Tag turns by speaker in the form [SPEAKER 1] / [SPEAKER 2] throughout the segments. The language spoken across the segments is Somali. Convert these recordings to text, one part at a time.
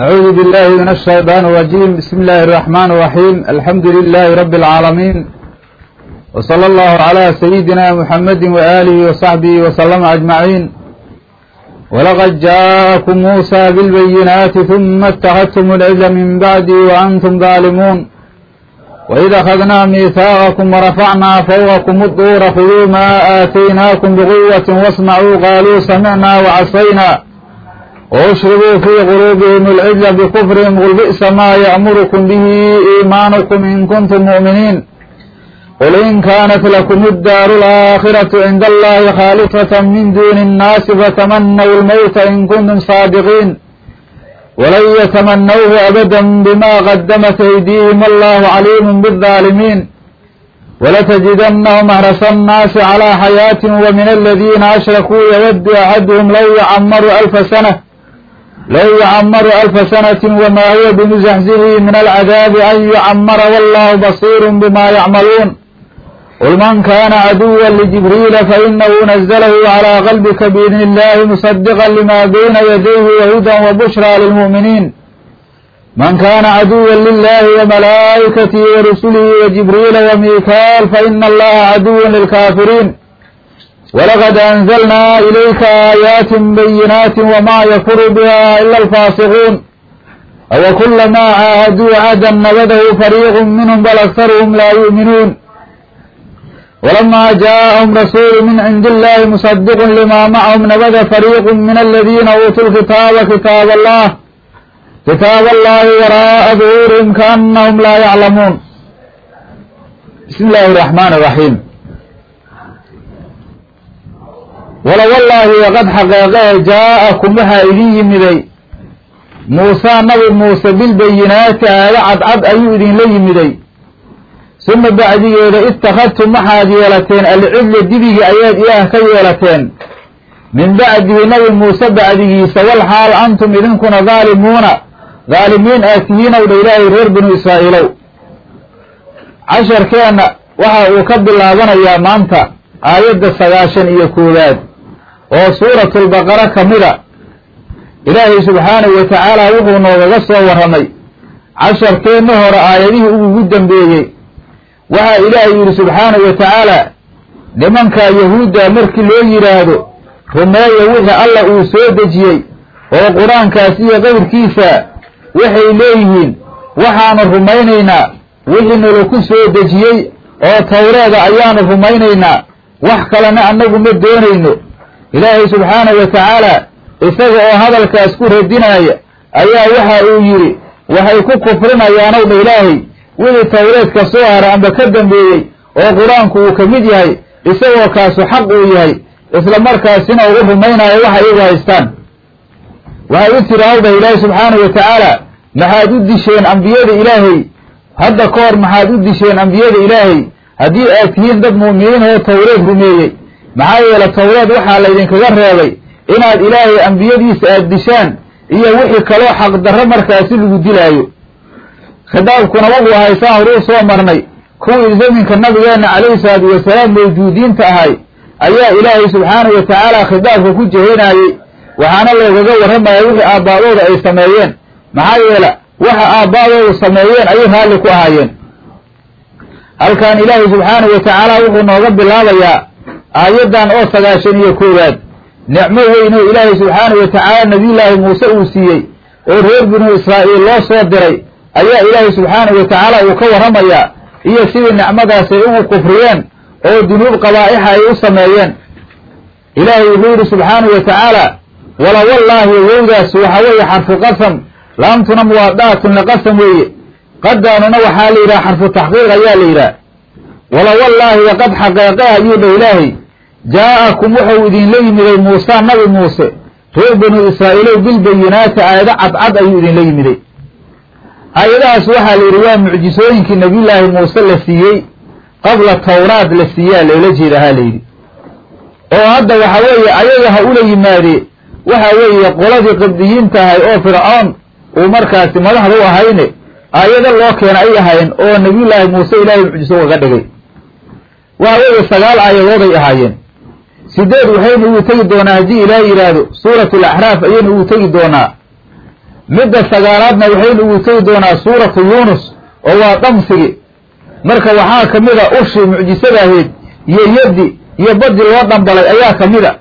[SPEAKER 1] أعوذ بالله من الشيطان الرجيم بسم الله الرحمن الرحيم الحمد لله رب العالمين وصلى الله على سيدنا محمد وآله وصحبه وسلم أجمعين ولقد جاءكم موسى بالبينات ثم اتخذتم العزل من بعدي وأنتم ظالمون وإذ أخذنا ميثاقكم ورفعنا فوقكم الطور خذوا ما آتيناكم بقوة واسمعوا قالوا سمعنا وعصينا واشربوا في قلوبهم العزل بكفرهم قل بئس ما يأمركم به إيمانكم إن كنتم مؤمنين قل إن كانت لكم الدار الآخرة عند الله خالصة من دون الناس فتمنوا الموت إن كنتم صادقين ولن يتمنوه أبدا بما قدمت أيديهم الله عليم بالظالمين ولتجدنهم أحرص الناس على حياة ومن الذين أشركوا يود أحدهم لو يعمر ألف سنة لو يعمر ألف سنة وما هو بمزحزحه من العذاب أن يعمر والله بصير بما يعملون قل من كان عدوا لجبريل فإنه نزله على قلبك بإذن الله مصدقا لما بين يديه وهدى وبشرى للمؤمنين من كان عدوا لله وملائكته ورسله وجبريل وميكال فإن الله عدو للكافرين ولقد أنزلنا إليك آيات بينات وما يكفر بها إلا الفاسقون أو كلما عاهدوا عهدا نبذه فريق منهم بل أكثرهم لا يؤمنون ولما جاءهم رسول من عند الله مصدق لما معهم نبذ فريق من الذين أوتوا الكتاب كتاب الله كتاب الله وراء ظهورهم كأنهم لا يعلمون بسم الله الرحمن الرحيم wala wallaahi waqad xaqeeqee jaa'akum waxaa idin yimiday muusaa nabi muuse bilbayinaati aada cadcad ayuu idinla yimiday. Suma bacdigeeda ittakhadtum waxaad yeelateen alcidla dibigi ayaad ilaah ka yeelateen. Min bacdihi nabi muuse bacdigiisa wal xaal antum idinkuna daalimuuna daalimiin aad tihiinow ilaahay reer binu israa'iilow. Casharkeenna waxa uu ka bilaabanayaa maanta aayadda sagaashan iyo koowaad oo suuratulbaqara ka mida ilaahay subxaanahu wa tacaala wuxuu noogaga soo warramay casharkeenna hore aayadihii ugu dambeeyey. Waxaa ilaahay yidhi subxaanahu wa tacaala nimankaa yahuudda markii loo yidhaahdo rumeeya wixii alla uu soo dejiyey oo qur'aankaas iyo qayrkiisa waxay leeyihiin waxaanu rumaynaynaa wixii nalaku soo dejiyey oo tawreeda ayaanu rumaynaynaa. Wax kalena annagu ma doonayno ilaahay subxaanahu wa tacaala isaga oo hadalkaas ku radinaaya ayaa waxa uu yidhi waxay ku kufrinayaanow dha ilaahay wixii tawreedka soo haray amba ka dambeeyey oo qur'aanku uu ka mid yahay isagoo kaasu xaq uu yahay isla markaasina ugu rumaynaayo waxa iyagu haystaan. Waxay u tiri ilaahay subxaanahu wa tacaala maxaad u disheen ambiyada ilaahay? Hadda ka hor maxaad u disheen ambiyada ilaahay? Haddii aad tihiin dad mu'miniin oo tawreed rumeeyey maxaa yeele tawreed waxaa laydinkaga reebay inaad ilaahay ambiyadiisa aad dishaan iyo wixii kaloo xaqdarro markaasi lagu dilaayo. Khitaabkuna wuxuu ahay saan horuu soo marnay. Kuwii zaminka nabigeenna calayhi salaatu wasalaam mawjuudiinta ahay ayaa ilaahay subxaanahu wa tacaala khitaabka ku jehinaayey waxaana loogaga warramaya wixii aabbaadooda ay sameeyeen. Maxaa yeele waxa aabbaadoodu sameeyeen ayay raalli ku ahaayeen. Halkan ilaahay subxaanahu wa tacaala wuxuu nooga bilaabayaa aayaddan oo sagaashan iyo koowaad. Nicmo weyn oo ilaahay subxaanahu wa tacaala nabiyullaahi muuse uu siiyey oo reer binu israa'iil loo soo diray ayaa ilaahay subxaanahu wa tacaala uu ka warramayaa iyo sidii nicmadaas ay ugu kufriyeen oo dunuub qabaa'ixa ay u sameeyeen. Ilaahay wuxuu yidhi subxaanahu wa tacaala wala wallaahi wowdaas waxa weeye xarfu qasam laamtuna muwaadaatun liqasam weeye. Qadaanuna waxaa la yidhaha xarfu taxqiiq ayaa la yidhaha. Wala wallaahi waqad xaqeeqe ayuu dha ilaahay jaa'akum wuxuu idinla yimiday muuse nabi muuse reer banu israa'iilow bilbayinaati aayado cadcad ayuu idinla yimiday aayadahaas waxaa la yidhi waa mucjisooyinkii nebiyullaahi muuse la siiyey qabla tawraad la siiyaa loola jeeda ha la yidhi oo hadda waxa weeye ayaga ha ula yimaadee waxa weeye qoladii qibdiyiinta ahay oo fircoon uu markaasi madaxda u ahayne aayado loo keena ay ahaayeen oo nebiyullaahi muuse ilaahay mucjiso ugaga dhigay waxa weeye sagaal aayadooday ahaayeen sideed waxaynu ugu tegi doonaa haddii ilaah yidhaahdo suurat alaxraaf ayaynu ugu tegi doonaa. Midda sagaalaadna waxaynu ugu tegi doonaa suuratu yuunus oo waa dhamsigi. Marka waxaa ka mid a ushii mucjisada ahayd iyo yaddi iyo badi loo dhambalay ayaa ka mid a.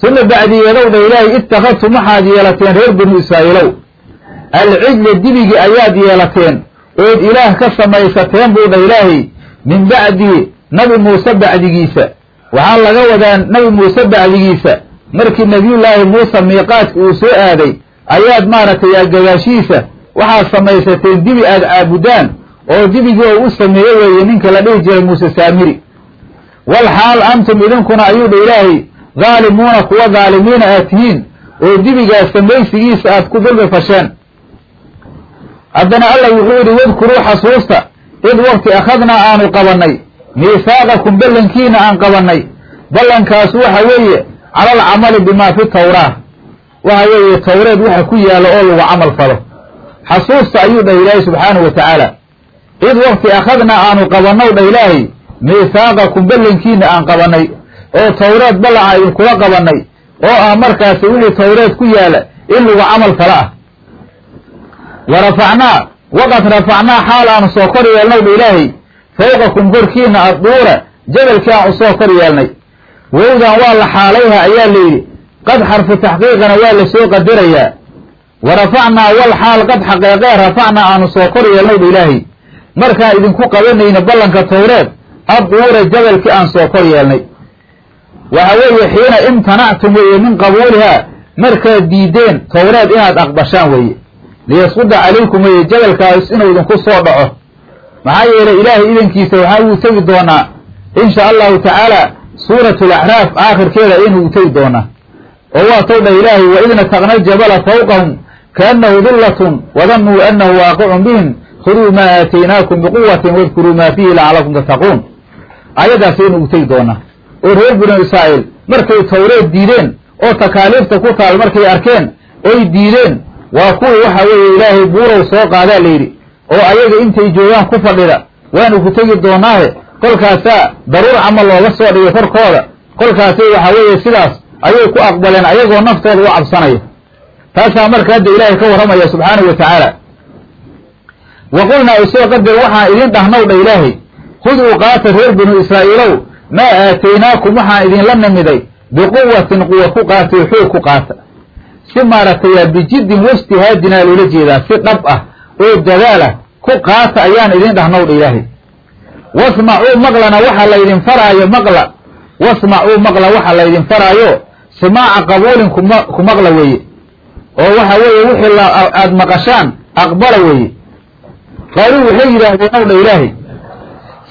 [SPEAKER 1] Suma bacdiyeedow dha ilaahay ittakhadtum waxaad yeelateen reer banu israa'iilow. Alcijla dibigi ayaad yeelateen ood ilaah ka samaysateen buu dha ilaahay min bacdi nabi muuse bacdigiisa waxaa laga wadaa nabi muuse bacdigiisa. Markii nebiyullaahi muuse miiqaadka uu soo aaday ayaad maaragtay gadaashiisa? Waxaad samaysateen dibi aad caabudaan oo dibigii oo u sameeye weeye ninka la dhihi jiray muuse saamiri. Wal xaal antum idinkuna ayuu dha ilaahay daalimuuna kuwa daalimiina aad tihiin oo dibigaas samaysigiisa aad ku dulmi fasheen. Haddana alla wuxuu yidhi wadkuruu xasuusta id waqti akhadnaa aanu qabannay miisaaqakum ballankiina aan qabannay. Ballankaas waxa weeye cala alcamali bimaa fi tawraa waxa weeye towreed waxa ku yaalla oo lagu camal falo. Xasuusta ayuu dhah ilaahay subxaanahu wa tacaala. Id waqti akhadnaa aanu qabannow dhah ilaahay miisaaqakum ballankiina aan qabannay. Oo towreed ballanca idinkula qabannay. Oo ah markaasi wixii towreed ku yaalla in lagu camal falo ah. Wa rafacnaa waqad rafacnaa xaal aanu soo kor yeelnow dha ilaahay fawqakum korkiina adduura jabalkii aan u soo kor yeelnay wowdan waa la xaalayha ayaa layidhi qad xarfu taxqiiqana waa la soo qadarayaa wa rafacnaa wal xaal qad xaqeeqee rafacnaa aanu soo kor yeelnow dha ilaahay. Markaan idinku qabanayna ballanka towreed adduura jabalkii aan soo kor yeelnay. Waxa weeye xiina imtanactum weeye min qabuulihaa markaad diideen towreed inaad aqbashaan weeye. Liyasquda calaykum weeye jabalkaas inuu idinku soo dhaco maxaa yeelay ilaahay idankiisa waxaa uu tegi doonaa insha allahu tacaala suuratu alacraaf aakhirkeeda ayaynu u tegi doonaa. Oo waa tow dhah ilaahay wa idna taqna aljabala fawqahum kaannahu dullatun wadannuu annahu waaqicun bihim khuduu maa aataynaakum biquwatin wadkuruu maa fiihi lacalakum tattaquun aayaddaas ayaynu ugu tegi doonaa. Oo reer binu israa'iil markay towreed diideen oo takaaliifta ku taal markay arkeen oy diideen waa kuwii waxa weeye ilaahay buurow soo qaadaa layidhi oo ayaga intay joogaan ku fadhida waanu ku tegi doonaahe kolkaasaa daruur camal looga soo dhigay korkooda. Kolkaasay waxa weeye sidaas ayay ku aqbaleen ayagoo naftooda u cabsanaya. Taasaa marka hadda ilaahay ka warramaya subxaanahu wa tacaala. Wa qulnaa isoo qadar waxaan idin dhahnow dha ilaahay khuduu qaata reer binu israa'iilow maa aataynaakum waxaan idinla nimiday. Biquwatin quwa ku qaata oo xoog ku qaata si maaragtay bijiddin waijtihaadinaa loola jeedaa si dhab ah oo dadaalah ku qaata ayaan idin dhahnow dha ilaahay. Wasmacuu maqlana waxa laydin faraayo maqla. Wasmacuu maqla waxa laydin faraayo. Simaaca qabuulin kuma ku maqla weeye. Oo waxa weeye wixii aad maqashaan aqbala weeye. Qaaluu waxay yidhaahdeen ow dha ilaahay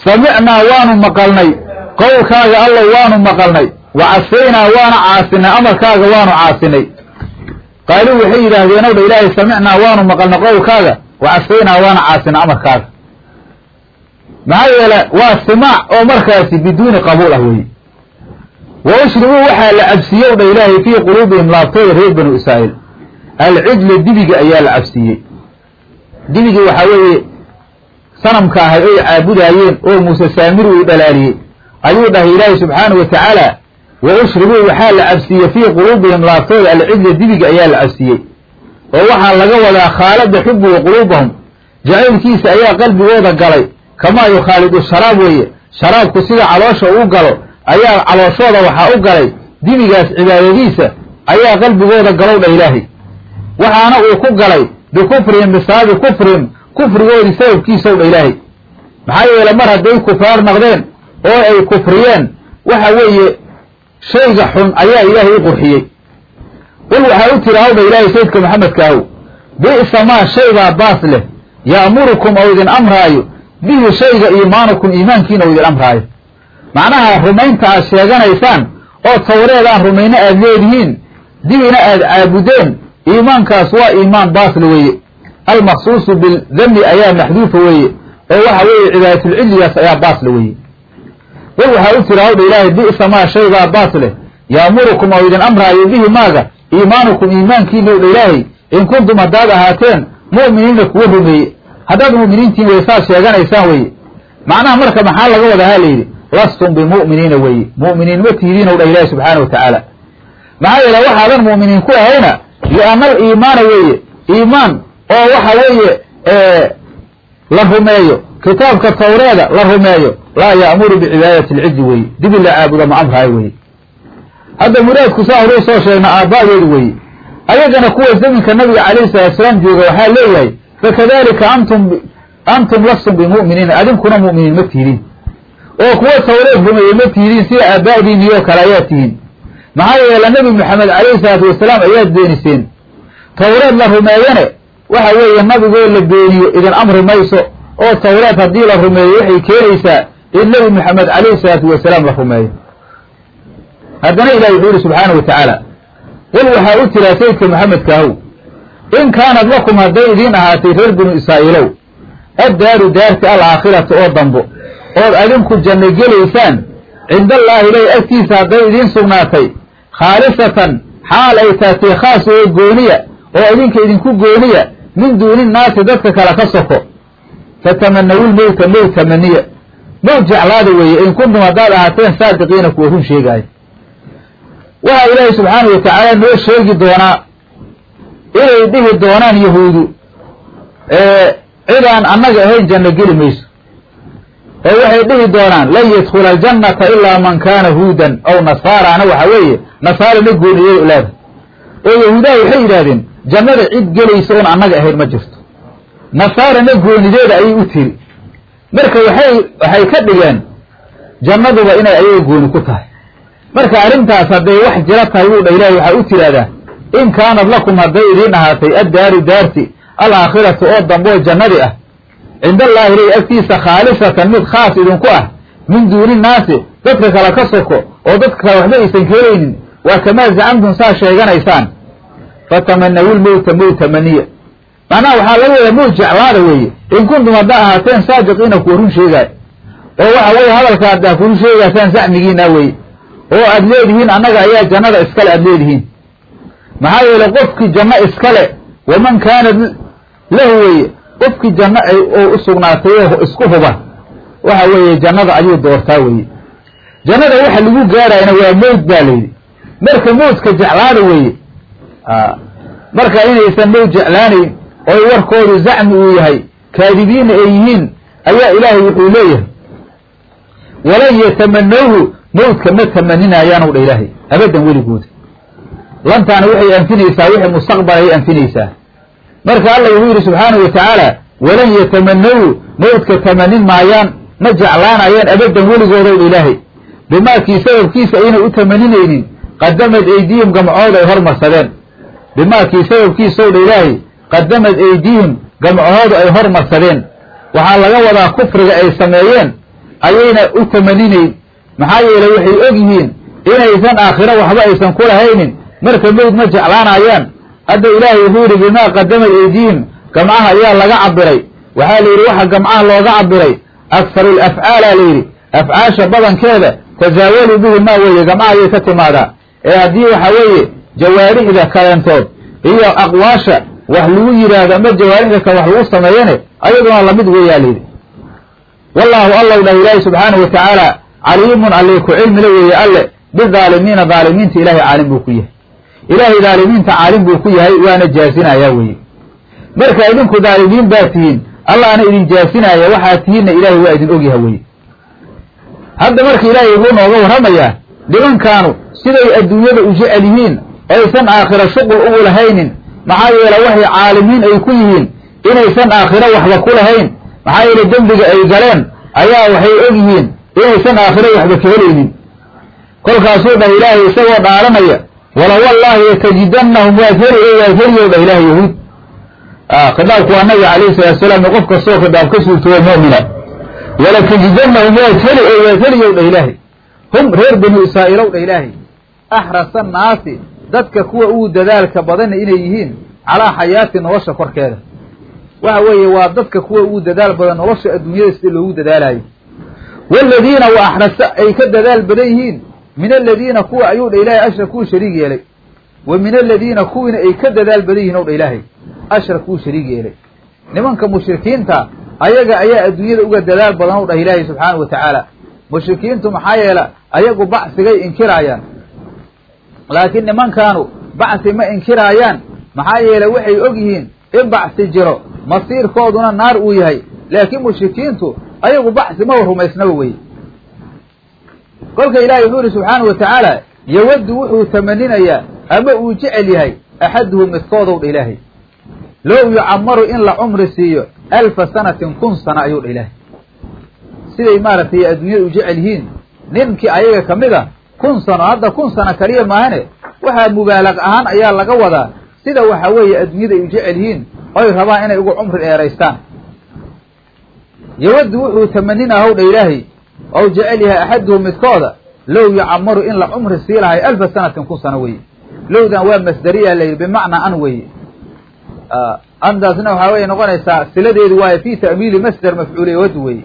[SPEAKER 1] samicnaa waanu maqalnay qowlkaaga allow waanu maqalnay wa casaynaa waana caasinay amarkaaga waanu caasinay. Qaaluu waxay yidhaahdeen ow dha ilaahay samicnaa waanu maqalnay qowlkaaga wa casaynaa waana caasinay amarkaaga maxaa yeele waa simaac oo markaasi biduuni qabuul ah weeye. Wa ushribuu waxaa la cabsiiyow dha ilaahay fii quluubihim laabtooda reer banu israa'iil. Alcijla dibiga ayaa la cabsiiyey dibigii waxaa weeye sanamka ahay oy caabudaayeen oo muuse saamiri uu dhalaaliyey ayuu dhahay ilaahay subxaanahu wa tacaala wa ushribuu waxaa la cabsiiyey fii quluubihim laabtooda alcijla dibiga ayaa la cabsiiyey oo waxaa laga wadaa khaalada xubuhu quluubahum. Jacaylkiisa ayaa qalbigooda galay. Kamaa yukhaalidu sharaab weeye. Sharaabku sida caloosha uu galo ayaa calooshooda waxaa u galay. Dibigaas cibaadadiisa ayaa qalbigooda galow dha ilaahay. Waxaana uu ku galay bikufrihim bisaabi kufrihim kufrigoodii sababkiisow dha ilaahay. Maxaa yeele mar hadday kufaar noqdeen oo ay kufriyeen waxa weeye shayga xun ayaa ilaahay u qurxiyey qul waxaa u tiri hawdha ilaahay sayidka maxamedkaahow bi'sa maa shaybaa baas leh ya'murukum ou idin amraayo bihi shayga iimaanukum iimaankiina u idin amraayo. Macnaha rumaynta aad sheeganaysaan oo tawreedaan rumayno aad leedihiin dibina aad caabudeen iimaankaas waa iimaan baasle weeye. Almaqsuusu bildami ayaa maxduufa weeye oo waxa weeye cibaadatul-cijligaas ayaa baasle weeye. Qul waxaa u tiri hawdha ilaahay bi'sa maa shaybaa baas leh ya'murukum ou idin amraayo bihi maaga iimaanukum iimaankiina owdha ilaahay in kuntum haddaad ahaateen mu'miniina kuwa rumeeye haddaad mu'miniintiin wey saad sheeganaysaan weeye. Macnaha marka maxaa laga wadaa ha layidhi lastum bimu'miniina weeye. Mu'miniin ma tihidiin ow dha ilaahi subxaana wa tacaala maxaa yeele waxaadan mu'miniin ku ahayna lianna aliimaana weeye. Iimaan oo waxa weeye la rumeeyo. Kitaabka tawreeda la rumeeyo. Laa ya'muru bicibaadati alcizi weeye. Dibi la caabudo ma amraayo weeye hadda muraadku saa horuu soo sheegna aaba'deedu weeye ayagana kuwa zaminka nabiga calayhi salatu salaam jooga waxaa leeyahay fakadalika antum antum lastum bimu'miniina adinkuna mu'miniin ma tihidiin oo kuwa tawreed rumeeyey ma tihidiin sida aaba'diiniyoo kale ayaa tihiin maxaa yeele nabi maxamed calayhi salaatu wasalaam ayaad beeniseen. Tawreed la rumeeyane waxa weeye nabigoo la beeniyo idin amri mayso oo tawreed haddii la rumeeyo waxay keenaysaa in nebi maxamed calayhi salaatu wasalaam la rumeeyo haddana ilahi wuxuu yihi wa tacaala qul waxaa u tiraa sayidka maxamedkaahow in kaanad lakum hadday idiin ahaatay reer binu israa'iilow addaaru daarti alaakhirati oo dambo ood adinku janno gelaysaan cindallaahi ilahi agtiisa hadday idiin sugnaatay khaalisatan xaal ay taatay khaas oo gooniya oo idinka idinku gooniya min duuni naasi dadka kale ka soko fatamanawul mowta mowt tamaniya mowt jeclaada weeye in kuntum haddaad ahaateen saadiqiina kuwa run sheegaayo waxaa ilaahay subxaana wa tacaala noo sheegi doonaa inay dhihi doonaan yahuudu cidaan annaga ahayn janno geli mayso. Oo waxay dhihi doonaan lan yadkhula aljannata ilaa man kaana huudan aw nasaarana waxa weeye nasaarana gooniyada olaada oo yahuudaha waxay yidhahdeen jannada cid gelaysa oon annaga ahayn ma jirto. Nasaarana goonideeda ayay u tiri. Marka waxay waxay ka dhigeen jannaduba inay ayaga gooni ku tahay marka arrintaas hadday wax jiro tahay buu dha ilahi waxaa u tiraahdaa in kaanad lakum hadday idiin ahaatay addaaru daarti alaakhiratu oo damboo jannadi ah cindallaahi ilay agtiisa khaalisatan mid khaas idinku ah min duuni naasi dadka kale ka soko oo dadka kale waxba aysan keelaynin waa kamaa zacamtum saa sheeganaysaan. Fatamanawul mowta mowta maniya. Macnaha waxaa laga wadaa mowt jeclaada weeye in kuntum haddaa ahaateen saadiqiina kuwa run sheegaayo oo waxa weeye hadalka haddaa kurun sheegaysaan zacmigiina weye oo aad leedihiin annaga ayaa jannada iskale aada leedihiin. Maxaa yeele qofkii janno iskale waman kaana lahu weeye qofkii janno oo u sugnaatay oo isku huba waxa weeye jannada ayuu doortaa weeye. Jannada waxa lagu gaarayna waa mowt baa layidhi marka mowtka jeclaada weeye marka inaysan mowt jeclaanayn oy warkoodu zacmi uu yahay kaadibiinna ay yihiin ayaa ilaahay wuxuu leeyahay. Walan yatamanawhu mowtka ma tamaninayaanu dha ilaahay. Abadan weligooda lantaana waxay anfinaysaa wixii mustaqbal ayay anfinaysaa. Marka alla wuxuu yidhi subxaanahu wa tacaala walan yatamanawu mowtka tamanin maayaan ma jeclaanayaan abadan weligoodow dha ilaahay. Bimaakii sababkiisa aynay u tamaninaynin qadamad aydihim gamcooda ay hormarsadeen bimaakii sababkiisow dha ilaahay qadamad aydihim gamcahoodu ay hormarsadeen. Waxaa laga wadaa kufriga ay sameeyeen ayayna u tamaninayn maxaa yeelay waxay og yihiin inaysan aakhiro waxba aysan ku lahaynin. Marka mowd ma jeclaanayaan hadda ilaahay wuxuu yidhi bimaa qadamad aydihim gamcaha ayaa laga cabiray waxaa la yidhi waxa gamcaha looga cabiray akharu lafcaala layidhi afcaasha badankeeda tasaawalu bihi maa weeye gamcaha ayay ka timaadaa. Ee haddii waxa weeye jawaarixda kaleentood iyo aqwaasha wax lagu yidhaahdo ama jawaarixda kale wax lagu sameeyane ayaduna la mid weeyaa layidhi wallaahu allow dhah ilaahi subxaanahu wa tacaala caliimun allii ku cilmila weeye alle bidaalimiina daalimiinta ilaahay caalim buu ku yahay. Ilaahay daalimiinta caalim buu ku yahay waana jaasinayaa weeye. Marka idinku daalimiin baa tihiin allahna idin jaasinaya waxaa tihiinna ilaahay waa idin ogyaha weye hadda marka ilaahay wuxuu nooga warramayaa nimankaanu siday adduunyada u jecel yihiin aysan aakhiro shuqul ugu lahaynin maxaa yeele waxay caalimiin ay ku yihiin inaysan aakhiro waxba ku lahayn maxaa yeele dembiga ay galeen ayaa waxay og yihiin inaysan aakhiro waxba ka helaynin kolkaasuu dhah ilaahay isagoo dhaaranaya wala wallaahi yatajidannahum waad heli waad heliyow dhah ilaahay yahuud khidaabku waa nabiga calayhi salatu salaam qof kastoo khidaab ka suurtooba mu'mina. Walatajidannahum waad heli waad heliyow dhah ilaahay. Hum reer banu israa'iilow dhah ilaahay axrasa annaasi dadka kuwa ugu dadaalka badana inay yihiin calaa xayaati nolosha korkeeda. Waxa weeye waa dadka kuwa ugu dadaal badan nolosha adduunyada sida loogu dadaalayo waaladiina wa axrasa ay ka dadaal badan yihiin min aladiina kuwa ayuu dha ilaahay ashrakuu shariig yeelay wa min aladiina kuwiina ay ka dadaal badan yihiin ow dha ilaahay ashrakuu shariig yeelay nimanka mushrikiinta ayaga ayaa adduunyada uga dadaal badan ow dhah ilaahay subxaanahu wa tacaala mushrikiintu maxaa yeela ayagu bacsigay inkiraayaan laakiin nimankaanu bacsi ma inkiraayaan maxaa yeelay waxay og yihiin in bacsi jiro masiirkooduna naar uu yahay laakiin mushrikiintu ayagu bacsi maba rumaysnaba weye kolka ilaahay wuxuu yihi subxaanau watacaala yawaddu wuxuu tamaninayaa ama uu jecel yahay axaduhu midkoodow dha ilaahay. Low yucamaru in la cumri siiyo alfa sanatin kun sana ayuu dha ilaahay. Siday maaragtay adduunyada u jecel yihiin ninkii ayaga ka mid a kun sano hadda kun sano kaliya maahane waxaa mubaalag ahaan ayaa laga wadaa sida waxa weeye adduunyada ay u jecel yihiin oy rabaan inay ugu cumri dheeraystaan yawaddu wuxuu tamanina howdha ilaahay ou jecel yahay axaduhu midkooda low yucamaru in la cumri sii lahay alfa sanatin kun sano weye lowdan waa masdariya layidhi bimacnaa an weye andaasna waxaa weye noqonaysaa siladeedu waayo fi ta'miili masder mafcuul yawaddu weye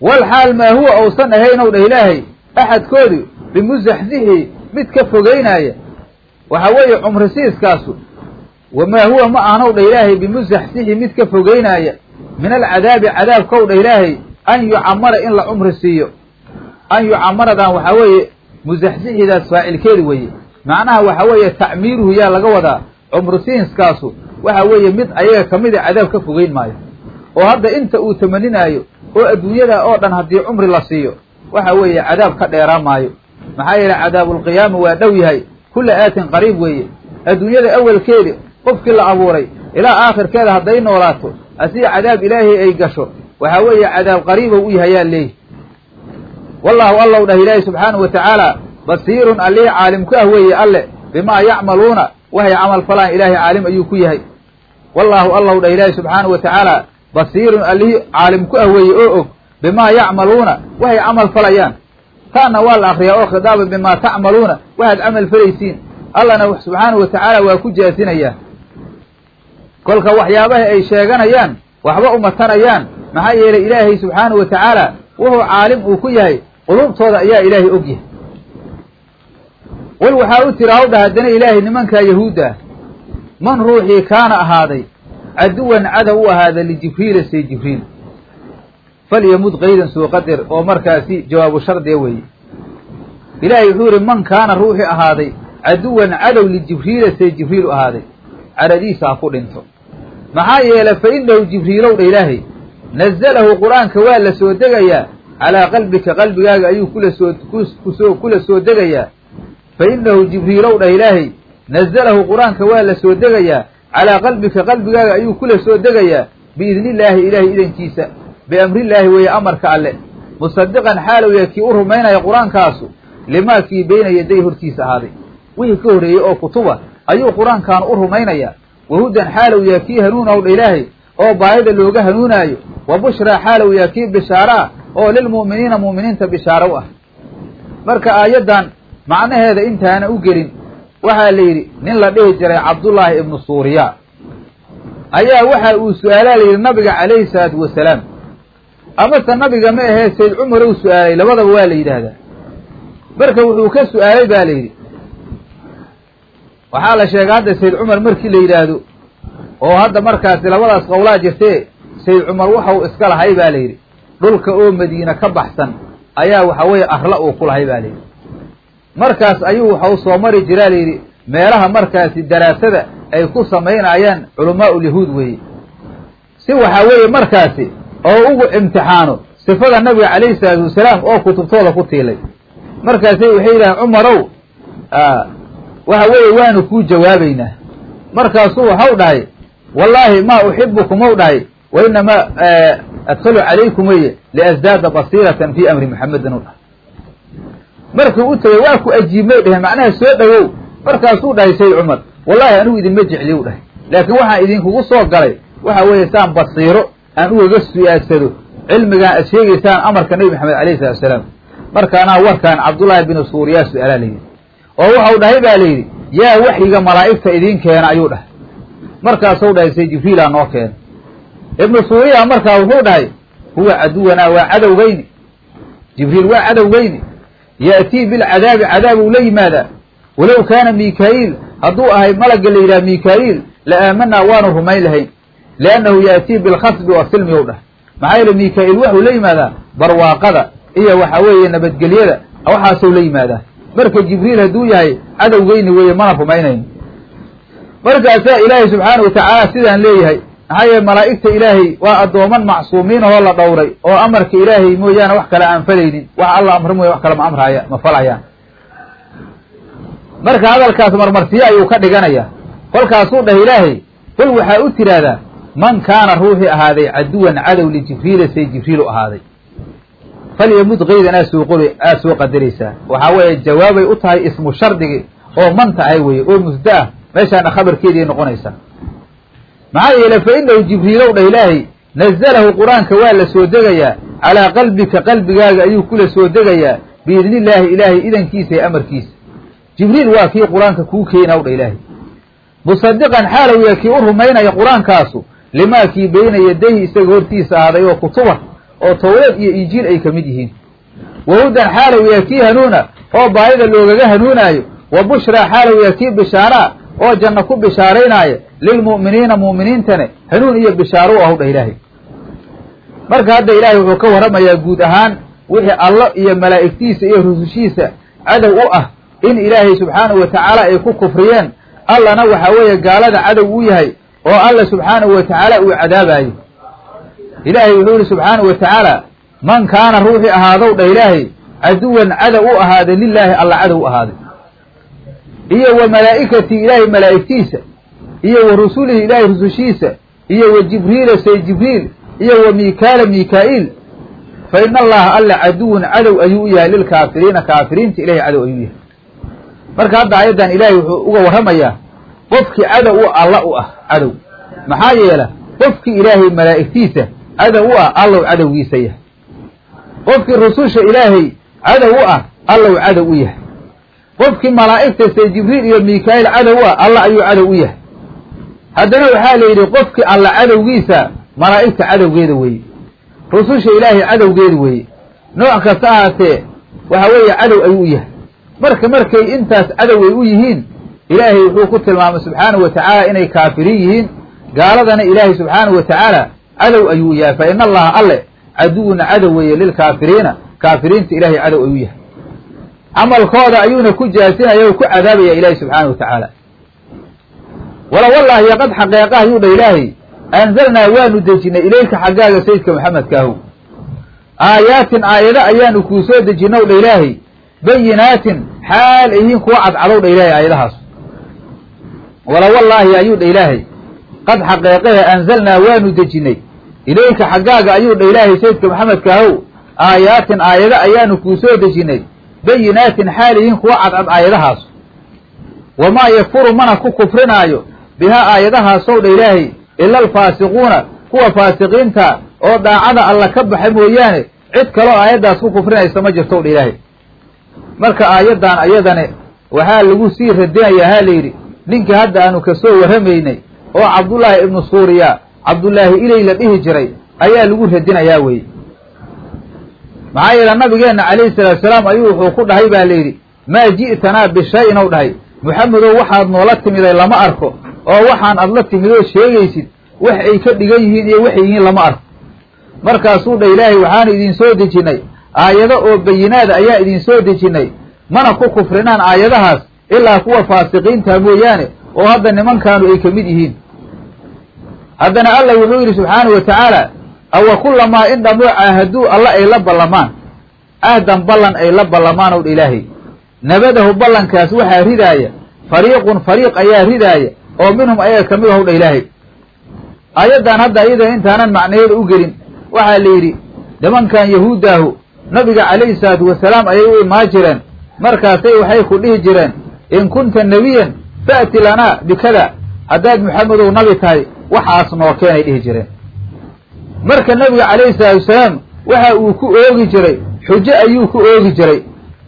[SPEAKER 1] wal xaal maa huwa ousan ahaynow dhah ilaahay axadkoodu bimusaxsihi mid ka fogeynaya waxa weeye cumrisiiskaasu wamaa huwa ma ahnow dha ilaahay bimusaxsihi mid ka fogeynaya min alcadaabi cadaabkow dha ilaahay an yucamara in la cumri siiyo. An yucamaradan waxaa weeye musaxsixidaas faacilkeedi weeye. Macnaha waxa weeye tacmiiruhu yaa laga wadaa cumrisiiskaasu waxa weeye mid ayaga kamida cadaab ka fogeyn maayo. Oo hadda inta uu tamaninaayo oo adduunyada oo dhan haddii cumri la siiyo waxa weeye cadaab ka dheeraan maayo. Maxaa yeelay cadaabulqiyaama waa dhow yahay kulla aatin qariib weeye. Adduunyada awelkeedi qofkii la abuuray ilaa aakhirkeeda hadday noolaato asiga cadaab ilaahay ay gasho waxaa weeye cadaab qariibow u yahayaa leeyi. Wallahu allow dhah ilaahi subxaanahu wa tacaala basiirun allihii caalim ku ah weeye alle bimaa yacmaluuna waxay camal falaan ilaahay caalim ayuu ku yahay. Wallaahu allow dhah ilaahi subxaanahu wa tacaala basiirun allihii caalim ku ah weeye oo og bimaa yacmaluuna waxay camal falayaan. Taana waa la akriyaa oo khidaaban bimaa tacmaluuna waxaad camal falaysiin. Allana subxaanahu wa tacaala waa ku jaasinayaa kolka waxyaabaha ay sheeganayaan waxba uma tarayaan. Maxaa yeelay ilaahay subxaanahu wa tacaala wuxuu caalim uu ku yahay qulubtooda ayaa ilaahay og yahay. Wal waxaa u tira hawdha haddana ilaahay nimankaa yahuudda ah man ruuxii kaana ahaaday caduwan cadow u ahaada lijibriila say jibriil. Falyamud qaydan soo qadir oo markaasi jawaabu shardiga weeye. Ilaahay wuxuu yihi man kaana ruuxii ahaaday caduwan cadow lijibriila say jibriil u ahaaday. Cadhadiisa ha ku dhinto maxaa yeelay fa inahu jibriilow dha ilaahay nazalahu qur'aanka waa la soo degayaa calaa qalbika qalbigaaga ayuu kula soo ku soo kula soo degayaa. Fa inahu jibriilow dhah ilaahay nazalahu qur'aanka waa la soo degayaa calaa qalbika qalbigaaga ayuu kula soo degayaa biidni illaahi ilaahay idankiisa biamrillaahi weeye amarka alle. Musadiqan xaalow yahay kii u rumaynaya qur'aankaasu limaa kii beyna yaday hortiisa ahaaday. Wixii ka horreeyey oo kutuba ayuu qur'aankaanu u rumaynayaa wahudan xaalow yahay kii hanuunow dha ilaahay oo baahida looga hanuunaayo wa bushraa xaalow yahay kii bishaaro ah oo lilmu'miniina mu'miniinta bishaaro u ah. Marka aayaddan macnaheeda intaana u gelin waxaa la yidhi nin la dhihi jiray cabdullaahi ibnu suuriya ayaa waxa uu su'aalaa la yidhi nabiga calayhi salaatu wasalaam amase nabiga ma ahee sayd cumar uu su'aalay labadaba waa la yidhaahdaa. Marka wuxuu ka su'aalay ba la yidhi waxaa la sheegay hadda sayd cumar markii la yidhaahdo oo hadda markaasi labadaas qowlaa jirtee sayd cumar waxau iska lahay ba la yidhi dhulka oo madiine ka baxsan ayaa waxa weeye arla uu ku lahay ba la yidhi. Markaas ayuu waxau soo mari jiraa la yidhi meelaha markaasi daraasada ay ku samaynayaan culamaau lyahuud weeye. Si waxaa weeye markaasi oo ugu imtixaano sifada nabiga calayhi salaatu wasalaam oo kutubtooda ku tiilay. Markaasay waxay yidhaaheen cumarow waxa weeye waanu kuu jawaabaynaa. Markaasuu waxau dhahay wallaahi maa uxibukum ou dhahay wa inamaa adkhalu calaykum weye liasdaada basiiratan fii amri maxamedin u dhahay. Markuu u tegay waa ku ajiibmay dheheen macnaha soo dhowow markaasuu dhahay sayd cumar wallahi anigu idinma jecli u dhahay. Laakiin waxaan idinkugu soo galay waxa weeye saan basiiro aan ugaga su'aadsado cilmigaan ad sheegaysaan amarka nebi maxamed alayhi salatu wasalaam markaanaa warkaan cabdullaahi binu suuriyaa su'aalaa layidhi oo waxau dhahay baa layidhi yaa waxyiga malaa'igta idiin keena ayuu dhahay. Markaasuu dhahay say jibriilaa noo keena. Ibnu suuriya markaa wuxuu dhahay huwa caduwanaa waa cadowgayni. Jibriil waa cadowgayni. Ya'tii bilcadaabi cadaabuu la yimaadaa. Walow kaana mikaa'iil hadduu ahay malagga la yidhaha mikaa'iil la aamanaa waanu rumayn lahayn. Liannahu ya'tii bilkhasbi wasilmi ou dhahay. Maxaa yeele mikaa'iil waxuu la yimaadaa barwaaqada iyo waxa weeye nabadgelyada waxaasuu la yimaadaa marka jibriil hadduu yahay cadowgeyni weeye mana rumaynayno markaasaa ilaahay subxaana watacaala sidaan leeyahay maxaa yeele malaa'igta ilaahay waa addooman macsuumiin ahoo la dhowray oo amarka ilaahay mooyaane wax kale aan falaynin wax alla amri mooya wax kale ma amraya ma falayaan. Marka hadalkaas marmarsiyo ayuu ka dhiganayaa kolkaasuu dhah ilaahay qul waxaa u tidhaahdaa man kaana ruuxii ahaaday caduwan cadow lijibriila say jibriilu ahaaday falyamud kaydan aad soo qadaraysaa waxaa weeye jawaabay u tahay ismu shardigii oo man tahay weye oo musdo ah meeshaana khabarkeediay noqonaysaa maxaa yeele fa inahu jibriilow dhah ilaahay nazalahu qur'aanka waa la soo degayaa calaa qalbika qalbigaaga ayuu kula soo degayaa biidni illaahi ilaahay idankiisa iyo amarkiisa jibriil waa kii qur'aanka kuu keena w dha ilaahay musadiqan xaalow ya kii u rumaynaya qur'aankaasu limaa kii bayna yadayhi isaga hortiisa ahaaday oo kutuba oo towreed iyo injiil ay ka mid yihiin. Wahudan xaalow ya kii hanuuna oo baayida loogaga hanuunaayo. Wa bushraa xaalow ya kii bishaaraa oo janno ku bishaaraynaayo. Lilmu'miniina mu'miniintane hanuun iyo bishaaro u ahu dha ilaahay. Marka hadda ilaahay wuxuu ka warramayaa guud ahaan wixii allo iyo malaa'igtiisa iyo rusushiisa cadow u ah in ilaahay subxaanahu wa tacaala ay ku kufriyeen. Allana waxaa weeye gaalada cadow u yahay oo alla subxaanahu wa tacaala uu cadaabayo ilaahay wuxuu yihi subxaanahu wa tacaala man kaana ruuxii ahaadow dha ilaahay caduwan cadow u ahaaday lilaahi alla cadow u ahaaday. Iyo wa malaa'ikatii ilaahay malaa'igtiisa iyo wa rusulihi ilaahay rusushiisa iyo wa jibriila say jibriil iyo wa miikaala mikaa-iil fa ina allaha alla caduwun cadow ayuu u yahay lilkaafiriina kaafiriinta ilahay cadow ayuu yahay. Marka hadda ayaddan ilaahay wuxuu uga warramayaa qofkii cadow u alla u ah cadow. Maxaa yeela qofkii ilaahay malaa'igtiisa cadow u ah allow cadowgiisa yahay. Qofkii rususha ilaahay cadow u ah allow cadow u yahay. Qofkii malaa'igta say jibriil iyo miikaaiil cadow u ah alla ayuu cadow u yahay. Haddana waxaa la yidhi qofkii alla cadowgiisa malaa'igta cadowgeeda weeye. Rususha ilaahay cadowgeeda weeye. Nooc kasta ahaatee waxa weeye cadow ayuu u yahay. Marka markay intaas cadow ay u yihiin ilaahay wuxuu ku tilmaamay subxaanahu wa tacaala inay kaafiriin yihiin. Gaaladana ilaahay subxaanahu wa tacaala cadow ayuu yahay fa ina allaha alle caduwun cadow weeye lilkaafiriina kaafiriinta ilaahay cadow ayuu yahay. Camalkooda ayuuna ku jaasinaya ku cadaabaya ilaahay subxaanahu wa tacaala. Wala wallaahi qad xaqeeqa ayuu dha ilaahay anzalnaa waanu dejinay ilayka xaggaaga sayidka maxamedkaahu aayaatin aayado ayaanu kuu soo dejinow dha ilaahay bayinaatin xaal yihiin kuwa cadcadow dha ilaahay aayadahaas. Wala wallaahi ayuu dha ilaahay qad xaqeeqahe anzalnaa waanu dejinay. Ilayka xaggaaga ayuu dha ilaahay sayidka maxamedkaahow aayaatin aayado ayaanu kuu soo dejinay. Bayinaatin xaal yihiin kuwa cadcad aayadahaas. Wamaa yakfuru mana ku kufrinaayo. Bihaa aayadahaasow dha ilaahay ila alfaasiquuna kuwa faasiqiinta oo daacada alla ka baxa mooyaane cid kaloo aayaddaas ku kufrinaysa ma jirtow dha ilaahay. Marka aayaddan ayadane waxaa lagu sii radinayaa ha layidhi ninkii hadda aanu ka soo warramaynay oo cabdullaahi ibnu suuriya cabdullaahi ilay la dhihi jiray ayaa lagu radinayaa weye maxaa yeele nabigeenna calayhi salaatu salaam ayuu wuxuu ku dhahay baa layidhi maa ji'tanaa bishay-in ou dhahay. Muxamedow waxaad noola timiday lama arko oo waxaan aad la timidoo sheegaysid wax ay ka dhigan yihiin iyo waxay yihiin lama arko. Markaasuu dha ilaahay waxaanu idin soo dejinnay aayado oo bayinaada ayaa idin soo dejinnay mana ku kufrinaan aayadahaas ilaa kuwa faasiqiinta mooyaane oo hadda nimankaanu ay ka mid yihiin haddana alla wuxuu yidhi subxaanahu wa tacaala awa kullamaa in dhamoo caahaduu alla ay la ballamaan? Ahdan ballan ay la ballamaan ow ilaahay. Nabadahu ballankaas waxaa ridaaya fariiqun fariiq ayaa ridaaya oo minhum ayaga ka mid ahow dha ilaahay. Aayaddan hadda iyada intaanan macnayeeda u gelin waxaa la yidhi nimankan yahuuddaahu nabiga calayhi salaatu wasalaam ayay u imaan jireen. Markaasay waxay ku dhihi jireen in kunta nebiyan fa'ti lanaa bikada haddaad maxamedow nabi tahay waxaas noo keenay dhihi jireen. Marka nabiga calayhi salaatu wasalaam waxa uu ku oogi jiray xujo ayuu ku oogi jiray.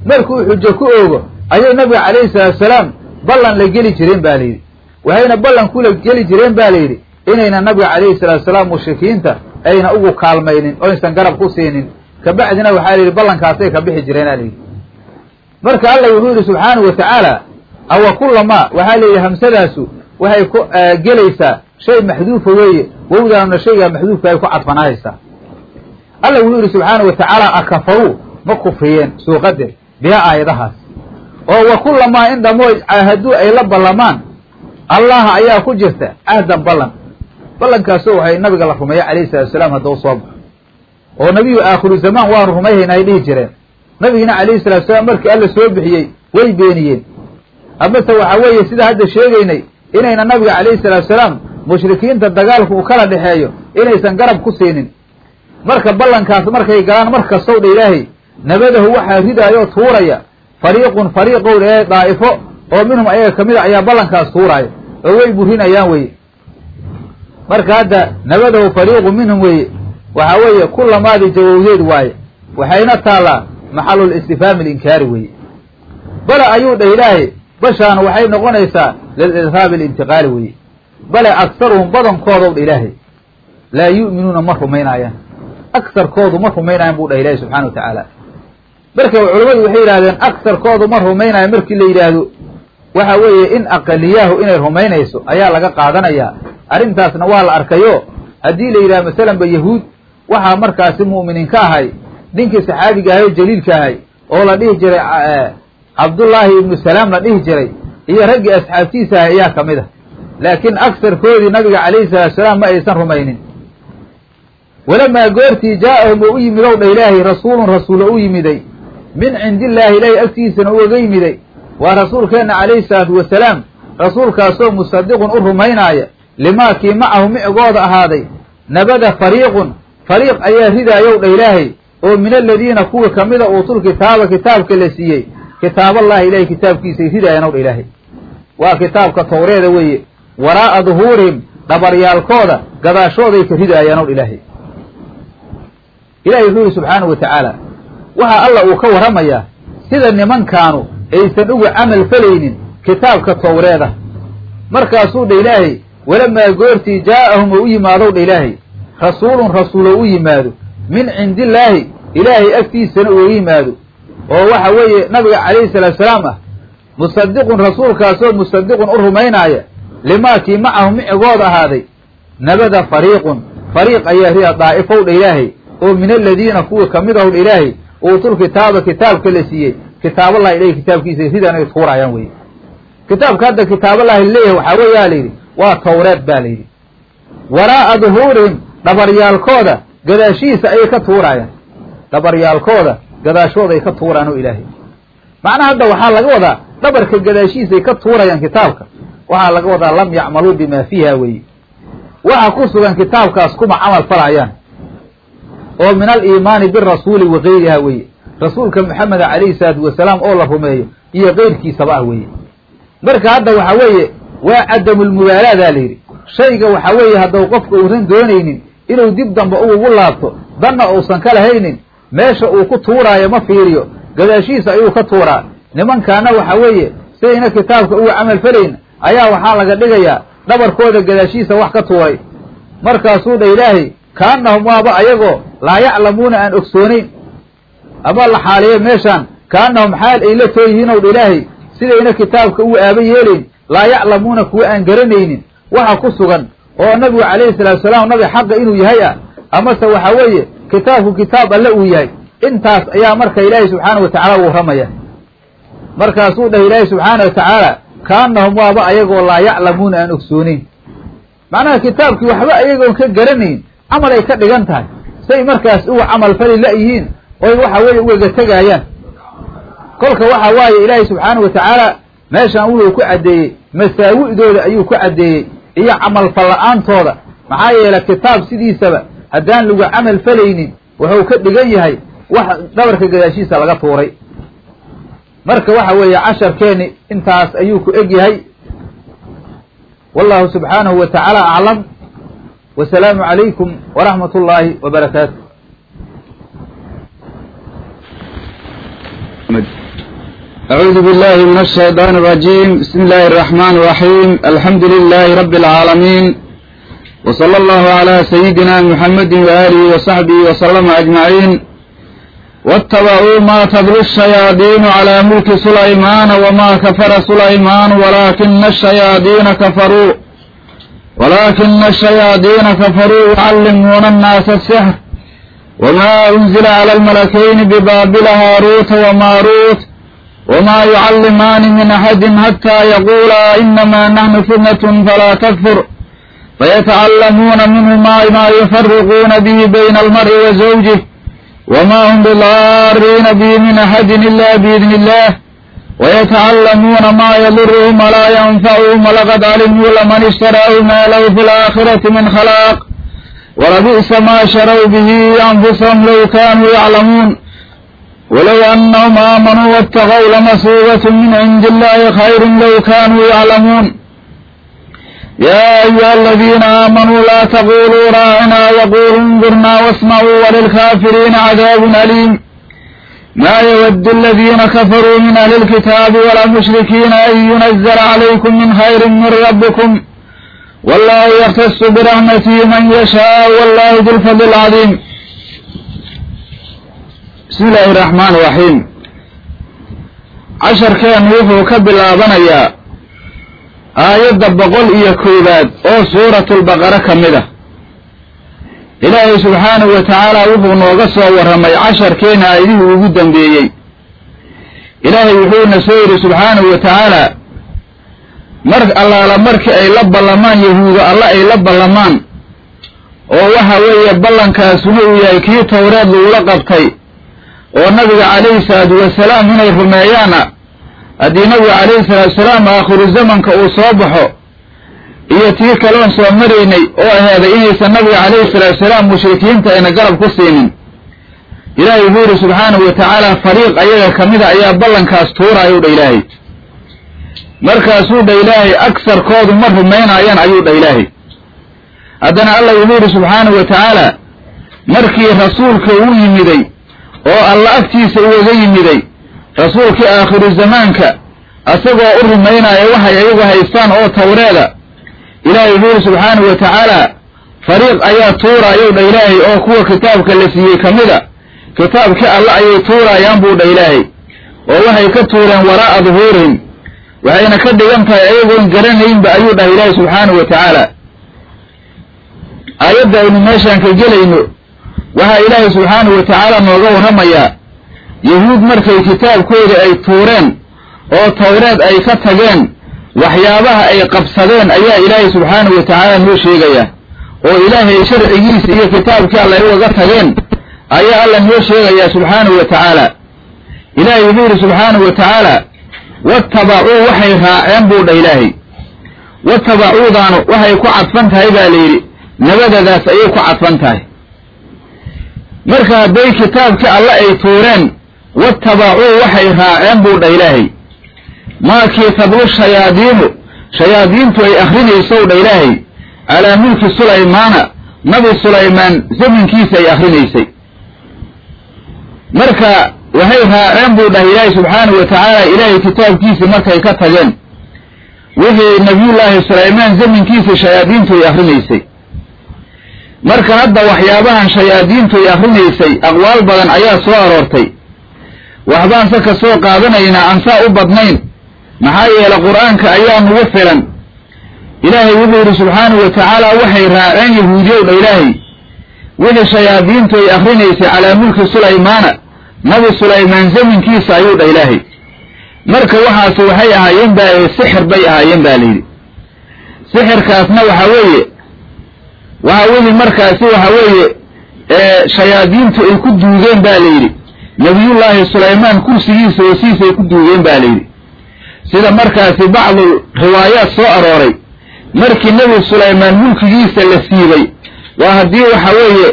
[SPEAKER 1] Markuu xujo ku oogo ayay nabiga calayhi salaatu wasalaam ballan la geli jireen ba layidhi waxayna ballan kula geli jireen ba layidhi inayna nabiga calayhi salaatu wasalaam mushrikiinta ayna ugu kaalmaynin oysan garab ku siinin. Kabacdina waxaa layidhi ballankaasay ka bixi jireen a layidhi marka alla wuxuu yidhi subxaanahu wa tacaala awa kullamaa waxaa layidhi hamsadaasu waxay ku gelaysaa shay maxduufa weeye wowdaanuna shaygaa maxduufka ay ku cadfanaahaysaa alla wuxuu yidhi subxaanahu wa tacaala akafaruu? Ma kufriyeen suuqade biha aayadahaas. Oo wa kullamaa in dhamoo caahaduu ay la ballamaan allah ayaa ku jirta cahdan ballan. Ballankaasoo waxay nabiga la rumeeya calayhi salatu wasalaam haddau soo baxo. Oo nabiyu aakhiru zamaan waanu rumayhayna ay dhihi jireen. Nabigina calayhi salatu wasalaam markii alla soo bixiyey way beeniyeen. Amase waxa weeye sida hadda sheegaynay inayna nabiga calayhi salatu wasalaam mushrikiinta dagaalku uu kala dhexeeyo inaysan garab ku siinin marka ballankaas markay galaan mar kastow dha ilaahay nabadahu waxaa ridaayoo tuuraya fariiqun fariiqow dha daa'ifo oo minhum ayaga ka mid a ayaa ballankaas tuuraaya oo way burinayaan weye marka hadda nabadahu fariiqu minhum weeye waxaa weeye kulamaadii jawowdeed waaye. Waxayna taallaa maxalul istifhaami alinkaari weeye. Bale ayuu dhah ilaahay bashaan waxay noqonaysaa lilirhaabi alintiqaali weeye. Bale aksaruhum badankoodow dha ilaahay. Laa yu'minuuna ma rumaynaayaan agsarkoodu ma rumaynayan buu dhah ilaahay subxana wa tacaala marka culammadu waxay yidhahdeen agsarkoodu ma rumaynayo markii la yidhaahdo waxa weeye in aqaliyaahu inay rumaynayso ayaa laga qaadanayaa arrintaasna waa la arkayo. Haddii la yidhaha masalan ba yahuud waxaa markaasi mu'miniin ka ahay ninkii saxaabiga ahay oo jaliilka ahay oo la dhihi jiray cabdullaahi ibnu salaam la dhihi jiray iyo raggii asxaabtiisa ahay ayaa ka mid ah. Laakiin agsarkoodii nabiga calayhi salatu salaam ma aysan rumaynin. Walamaa goortii jaa'ahum oo u yimid ow dha ilaahay rasuulun rasuulo u yimiday. Min cindillaahi ilaahay agtiisana ugaga yimiday. Waa rasuulkeenna calayhi salaatu wasalaam. Rasuulkaasoo musadiqun u rumaynaaya limaa kii macahu micigooda ahaaday. Nabada fariiqun. Fariiq ayaa ridaayow dha ilaahay oo min aladiina kuwa kamida uutul kitaaba kitaabka la siiyey kitaaballahi ilahay kitaabkiisay ridaayaan ow dha ilaahay. Waa kitaabka tawreeda weeye waraa'a duhuurihim dhabaryaalkooda gadaashooday ka ridaayaan ow dha ilaahay ilahay wuxuu yihi subxaanahu wa tacaala waxaa alla uu ka warramayaa sida nimankaanu aysan uga camal falaynin kitaabka tawreeda. Markaasuu dha ilaahay walamaa goortii jaa'ahum oo u yimaadow dha ilaahay. Rasuulun rasuulo u yimaado. Min cindillaahi ilaahay agtiisana uga yimaado oo waxa weeye nabiga calayhi salaatu salaam ah musadiqun rasuulkaasoo musadiqun u rumaynaaya limaa kii macahu micigooda ahaaday nabada fariiqun fariiq ayaa rida daa'ifow dha ilaahay oo min aladiina kuwa ka mid ahow dha ilaahay uutul kitaaba kitaabka la siiyey kitaaballahi ilahi kitaabkiisa ridaan ay tuuraayaan weye kitaabka hadda kitaaballahi la leeyahay waxaa weeyaa layidhi waa tawreed ba la yidhi. Waraa'a duhuurihim dhabaryaalkooda gadaashihiisa ayay ka tuuraayaan dhabaryaalkooda gadaashooda ay ka tuuraan oo ilaahay. Macnaha hadda waxaa laga wadaa dhabarka gadaashihiisay ka tuurayaan kitaabka waxaa laga wadaa lam yacmaluu bimaa fiiha weeye. Waxa ku sugan kitaabkaas kuma camal falayaan oo min aliimaani birasuuli wa gayriha weeye. Rasuulka maxameda calayhi salaatu wasalaam oo la rumeeyo iyo keyrkiisaba ah weeye. Marka hadda waxa weeye waa cadamulmubaalaada la yidhi. Shayga waxa weeye haddau qofka uusan doonaynin inuu dib dambe ugu laabto danna uusan ka lahaynin meesha uu ku tuuraayo ma fiiriyo. Gadaashiisa ayuu ka tuuraa. Nimankaana waxa weeye sidayna kitaabka uga camal falayn ayaa waxaa laga dhigayaa dhabarkooda gadaashiisa wax ka tuuray. Markaasuu dha ilaahay kaanahum waaba ayagoo laa yaclamuuna aan ogsoonayn ama la xaaliyo meeshaan kaanahum xaal ay la too yihiin ow dha ilaahay sidayna kitaabka uga aaba yeelayn laa yaclamuuna kuwa aan garanaynin. Waxa ku sugan oo nabigu calayhi salaatu salaam nabi xaqa inuu yahay ah amase waxa weeye kitaabku kitaab alle uu yahay. Intaas ayaa marka ilaahay subxaana wa tacala u warramaya markaasuu dhah ilaahay subxaana wa tacaala kaanahum waaba ayagoo laa yaclamuuna aan ogsoonayn macnaha kitaabkii waxba ayagoon ka garanayn camal ay ka dhigan tahay. Say markaas uga camal fali la-yihiin oy waxa weeye ugaga tegaayaan kolka waxa waaye ilaahay subxaana wa tacaala meeshaan wuxuu ku caddeeyey masaawi'dooda ayuu ku caddeeyey iyo camal falla-aantooda maxaa yeele kitaab sidiisaba haddaan lagu camal falaynin wuxuu ka dhigan yahay wax dhabarka gadaashiisa laga tuuray marka waxa weeye casharkeeni intaas ayuu ku eg yahay wallahu subxaanahu wa tacaala aclam wasalaamu calaykum waraxmat ullaahi wa barakaatu
[SPEAKER 2] أعوذ بالله من الشيطان الرجيم بسم الله الرحمن الرحيم الحمد لله رب العالمين وصلى الله على سيدنا محمد وآله وصحبه وسلم أجمعين واتبعوا ما تدري الشياطين على ملك سليمان وما كفر سليمان ولكن الشياطين كفروا ولكن الشياطين كفروا يعلمون الناس السحر وما أنزل على الملكين ببابل هاروت وماروت وما يعلمان من أحد حتى يقولا إنما نحن فتنة فلا تكفر فيتعلمون منهما ما يفرقون به بين المرء وزوجه وما هم بضارين به من أحد إلا بإذن الله ويتعلمون ما يضرهم ولا ينفعهم ولقد علموا لمن اشتراه ما له في الآخرة من خلاق ولبئس ما شروا به أنفسهم لو كانوا يعلمون ولو أنهم آمنوا واتقوا لمثوبة من عند الله خير لو كانوا يعلمون يا أيها الذين آمنوا لا تقولوا راعنا وقولوا انظرنا واسمعوا وللكافرين عذاب أليم ما يود الذين كفروا من أهل الكتاب ولا المشركين أن ينزل عليكم من خير من ربكم والله يختص برحمته من يشاء والله ذو الفضل العظيم بسم الله الرحمن الرحيم عشر كان وحو كبلابنيا aayadda boqol iyo koowaad oo suuratulbaqara ka mid ah. Ilaahay subxaanahu wa tacaala wuxuu nooga soo warramay casharkeena aayadihii ugu dambeeyey. Ilaahay wuxuuna soo yidhi subxaanahu wa tacaala mar allaala markii ay la ballamaan yahuudo alla ay la ballamaan oo waxa weeye ballankaasuna uu yahay kii towreed lagula qabtay oo nabiga calayhi salaatu wasalaam inay rumeeyaana haddii nabigu calayhi salaatu salaam aakhiru zamanka uu soo baxo iyo tii kaloon soo maraynay oo aheeday inaysan nabiga calayhi salaatu salaam mushrikiinta ayna garab ku siinin ilaahay wuxuu yidhi subxaanahu wa tacaala fariiq ayaga ka mida ayaa ballankaas tuuraayu dha ilaahay. Markaasuu dha ilaahay agsarkoodu ma rumaynaayaan ayuu dha ilaahay. Haddana alla wuxuu yidhi subxaanahu wa tacaala markii rasuulka uu yimiday oo alla agtiisa ugaga yimiday rasuulkii aakhiru zamaanka asagoo u rumaynaya waxay ayagu haystaan oo tawreeda. Ilaahay wuxuu yidhi subxaanahu wa tacaala fariiq ayaa tuuraayow dha ilaahay oo kuwa kitaabka la siiyey ka mida kitaabkii alle ayay tuuraayaan buu dha ilaahay. Oo waxay ka tuureen waraa'a duhuurihim waxayna ka dhigan tahay ayagoon garanaynba ayuu dhahay ilaahay subxaanahu wa tacaala. Aayadda aynu meeshaan ka gelayno waxaa ilaahay subxaanahu wa tacaala nooga warramayaa yahuud markay kitaabkoodii ay tuureen oo tawreed ay ka tageen waxyaabaha ay qabsadeen ayaa ilaahay subxaanahu wa tacaala noo sheegayaa oo ilaahay sharcigiisa iyo kitaabkii alla ugaga tageen ayaa alla noo sheegayaa subxaanahu wa tacaala ilaahay wuxuu yidhi subxaanahu wa tacaala watabacuu waxay raaceen buu dha ilaahay. Watabacuudaanu waxay ku cadfan tahay baa la yidhi. Nabadadaas ayay ku cadfan tahay. Marka hadday kitaabkii alle ay tuureen watabacuu waxay raaceen buu dha ilaahay maakii tadlu shayaadiinu shayaadiintu ay akrinaysow dha ilaahay calaa mulki sulaymaana nabi sulaymaan zamankiisa ay akrinaysay marka waxay raaceen buu dhahay ilaahay subxaanahu wa tacaala ilaahay kitaabkiisii markay ka tageen wixii nabiyullaahi sulaymaan zamankiisii shayaadiintu ay akrinaysay marka hadda waxyaabahan shayaadiintu ay akrinaysay aqwaal badan ayaa soo aroortay waxbaan se ka soo qaadanaynaa aan saa u badnayn. maxaa yeele qur'aanka ayaa nugu filan. Ilaahay wuxuu yidhi subxaanahu wa tacaala waxay raaceen yahuudiyow dha ilaahay. Wixii shayaadiintu ay akrinaysay calaa mulki sulaymaana nabi sulaymaan zamankiisa ayuu dha ilaahay. Marka waxaasi waxay ahaayeen baa sixir bay ahaayeen baa layidhi sixirkaasna waxa weeye waxa wixii markaasi waxa weeye shayaadiintu ay ku duugeen ba layidhi nabiyullaahi sulaymaan kursigiisa hoosiisay ku duugeen ba layidhi sida markaasi bacdu riwaayaad soo arooray markii nebi sulaymaan mulkigiisa la siibay waa haddii waxa weeye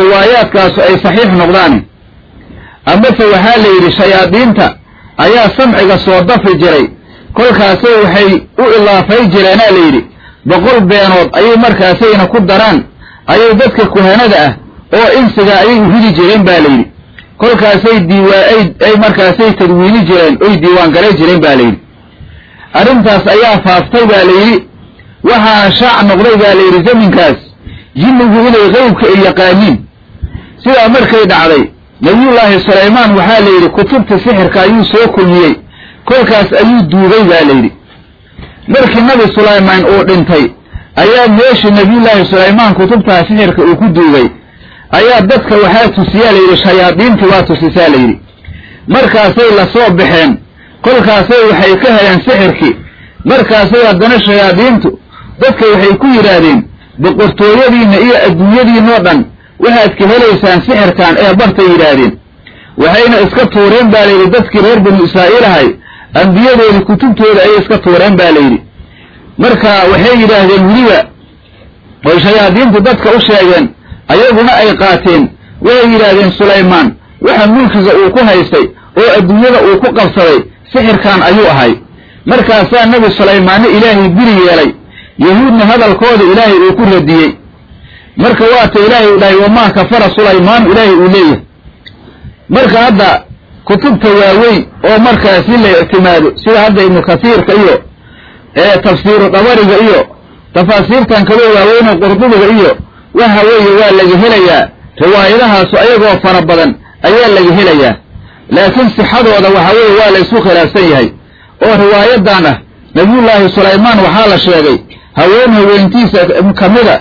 [SPEAKER 2] riwaayaadkaasu ay saxiix noqdaan. Amase waxaa la yidhi shayaadiinta ayaa samciga soo dafi jiray kolkaasay waxay u ilaafay jireenaa la yidhi boqol beenood ayay markaasayna ku daraan ayay dadka kuhanada ah oo insiga ayay u ridi jireen ba layidhi kolkaasay diiwaa ay markaasay tadwiini jireen oy diiwaan galay jireen ba layidhi. Arrintaas ayaa faaftay ba layidhi. Waxaana shaac noqday ba layidhi zaminkaas. Jinnigu inay qeybka ay yaqaaniin. Sidaa markay dhacday nabiyullaahi sulaymaan waxaa la yidhi kutubta sixirka ayuu soo kulmiyey. Kolkaas ayuu duugay ba layidhi. Markii nabi sulaymaan uu dhintay ayaa meeshii nabiyullaahi sulaymaan kutubtaha sixirka uu ku duugay ayaa dadka waxaa tusiyaa layidhi shayaadiintii waa tusisaa layidhi markaasay la soo baxeen
[SPEAKER 1] kolkaasay waxay ka heleen sixirkii. Markaasay haddana shayaadiintu dadka waxay ku yidhaahdeen boqortooyadiinna iyo adduunyadiinoo dhan waxaad ka helaysaan sixirkan ee bartay yidhaahdeen. Waxayna iska tuureen baa layidhi dadkii reer banu israa'iil ahay ambiyadoodii kutubtooda ayay iska tuureen baa layidhi marka waxay yidhaahdeen weliba oy shayaadiintu dadka u sheegeen ayaguna ay qaateen. Waxay yidhaahdeen sulaymaan waxa mulkiga uu ku haystay oo adduunyada uu ku qabsaday sixirkan ayuu ahay. Markaasaa nebi sulaymaanna ilaahay biri yeelay. Yahuudna hadalkooda ilaahay uu ku radiyey. Marka waata ilaahay uu dhahay wamaa kafara sulaymaanu ilaahay uu leeyahay. Marka hadda kutubta waaweyn oo markaasi la ictimaado sida hadda ibnu iyo ee tafsiiru dabariga iyo tafaasiirtan kaloo waaweyn oo qurdubiga iyo waxa weeye waa laga helayaa. Riwaayadahaasu ayagoo fara badan ayaa laga helayaa. Laakiin sixadooda waxa weeye waa la isku khilaafsan yahay. Oo riwaayadan ah nabiyullaahi sulaymaan waxaa la sheegay haween haweentiisa kamida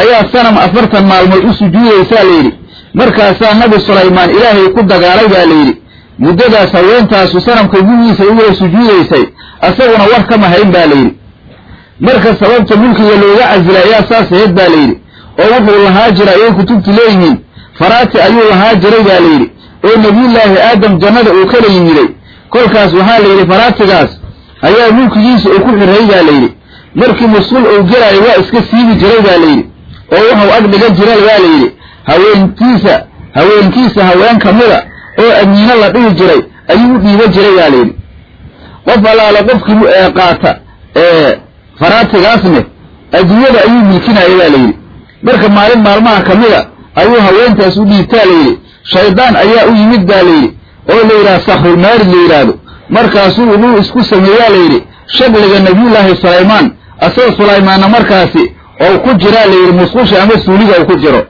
[SPEAKER 1] ayaa sanam afartan maalmood u sujuudaysaa layidhi markaasaa nabi sulaymaan ilaahay ku dagaalay baa layidhi muddadaas haweentaasu sanamka gudiisa ugula sujuudaysay asaguna war kama hayn baa layidhi marka sababta mulkiga looga casilay ayaa saas ahayd baa layidhi oo wuxuu lahaa jira ayay kutubtu leeyihiin. Faraati ayuu lahaa jiray baa layidhi oo nebiyullaahi aadam jannada uu kala yimiday. Kolkaas waxaa layidhi faraatigaas ayaa mulkigiisa uu ku xirray baa layidhi markii mas'uul uu gelaayo waa iska siibi jiray baa layidhi oo wuxuu ag dhigan jiray baa layidhi haweentiisa haweenkiisa haween kamida oo amiino la dhihi jiray ayuu u dhiiba jiray baa layidhi qof allaale qofkii qaata ee faraatigaasne adduunyada ayuu milkinaya baa layidhi marka maalin maalmaha kamida ayuu haweentaas u dhiibtaa layidhi shaydaan ayaa u yimid baa layidhi oo la yidhaha sakrulmaarid la yidhaahdo. Markaasuu wuxuu isku sameeyaa layidhi shagliga nabiyullaahi sulaymaan asagoo sulaymaanna markaasi ou ku jiraa layidhi musqusha ama suuliga uu ku jiro.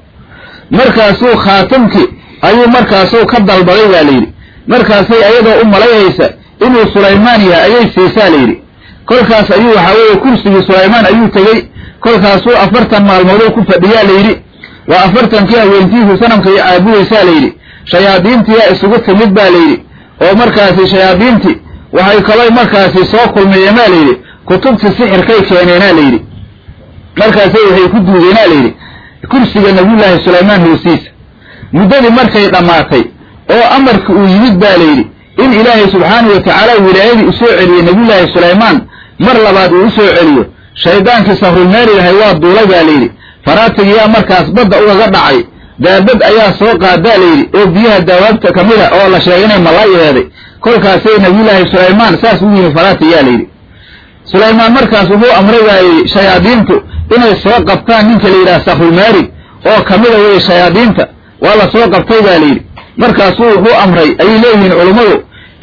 [SPEAKER 1] Markaasuu khaatamki ayuu markaasuu ka dalbaday baa layidhi markaasay ayadoo u malayhaysa inuu sulaymaan yahay ayay siisaa layidhi kolkaas ayuu waxaa weeye kursigii sulaymaan ayuu tegey kolkaasuu afartan maalmoodoo ku fadhiyaa layidhi. Waa afartankii haweentiisu sanamka iyo caabudaysaa layidhi. Shayaadiintiyaa isugu timid baa layidhi. Oo markaasi shayaadiinti waxay kalay markaasi soo kulmeeyeen baa layidhi. Kutubti sixirkay keeneenaa layidhi. Markaasay waxay ku duugeenaa layidhi. Kursiga nabiyullaahi sulaymaan hoosiisa muddadii markay dhammaatay oo amarki uu yimid baa layidhi. In ilaahay subxaanahu wa tacaala wilaayadii u soo celiyey nabiyullaahi sulaymaan mar labaad uu u soo celiyo shaydaankii sahrulmeerilahay waa duulay baa layidhi faraatigiyaa markaas badda ugaga dhacay. Daabad ayaa soo qaadaa layidhi. Oo biyaha daawaabta ka mid a oo la sheegay inay malay eeday kolkaasay nabiyullaahi sulaymaan saas u yimi faraatiyaa layidhi. Sulaymaan markaas wuxuu amray waayey shayaadiintu inay soo qabtaan ninka la yidhaha sakrulmaarig oo kamida weye shayaadiinta. Waa la soo qabtay baa layidhi. Markaasuu wuxuu amray ayay leeyihiin culummadu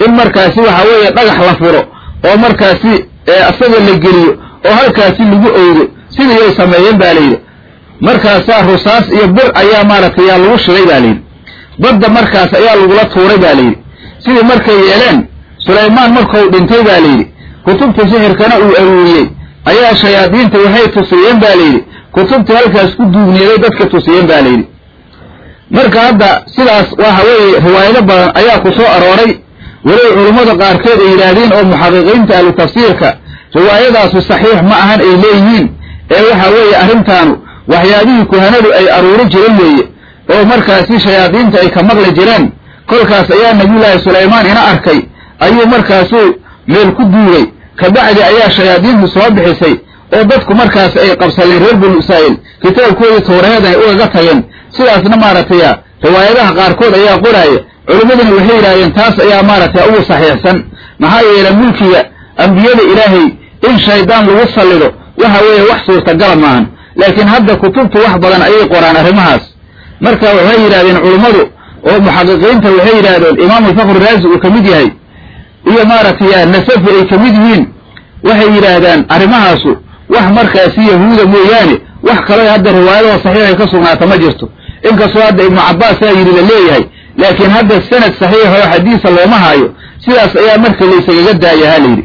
[SPEAKER 1] in markaasi waxa weeye dhagax la furo oo markaasi asaga la geliyo oo halkaasi lagu owdo sidii ay sameeyeen ba layidhi markaasaa rusaas iyo bir ayaa maaragtay yaa lagu shigay ba layidhi badda markaas ayaa lagula tuuray ba layidhi sidii markay yeeleen sulaymaan markuu dhintay ba layidhi kutubta sixirkana uu aruuriyey. Ayaa shayaadiinta waxay tusiyeen ba layidhi kutubtii halkaas ku duugneeday dadka tusiyeen ba layidhi marka hadda sidaas waxa weeye riwaayado badan ayaa ku soo arooray. Weliba culummada qaarkeed ay yidhaahdeen oo muxaqiqiinta ahlu tafsiirka riwaayadaasu saxiix ma ahan ay leeyihiin. Ee waxa weeye arrintaanu waxyaabihii kuhanadu ay aruuri jireen weeye oo markaasi shayaadiinta ay ka maqli jireen. Kolkaas ayaa nabiyullaahi sulaymaan ina arkay ayuu markaasuu meel ku duugay kabacdi ayaa shayaadiintu soo bixisay oo dadku markaas ay qabsadeen reer banu israa'iil. Kitaabkoodii towreed ay ugaga tageen. Sidaasna maaragtay riwaayadaha qaarkood ayaa qoraaya culimmaduna waxay yidhahdeen taas ayaa maaragtay ugu saxiixsan. Maxaa yeele mulkiga ambiyada ilaahay in shaydaan lagu sallido waxa weeye wax suurtagala maahan. Laakiin hadda kutubtu wax badan ayay qoraan arrimahaas. Marka waxay yidhahdeen culummadu oo muxaqiqiinta waxay yidhahdeen imaamu fakru raasi uu ka mid yahay iyo maaragtay nasafi ay ka mid yihiin waxay yidhaahdaan arrimahaasu wax markaasi yahuuda mooyaane wax kaloo hadda riwaayadoo saxiixay ka sugnaata ma jirto. Inkastoo hadda ibnu cabbaas aa yidhi la leeyahay laakiin hadda sanad saxiixa oo xadiisa looma haayo sidaas ayaa marka laysagaga daayahaa layidhi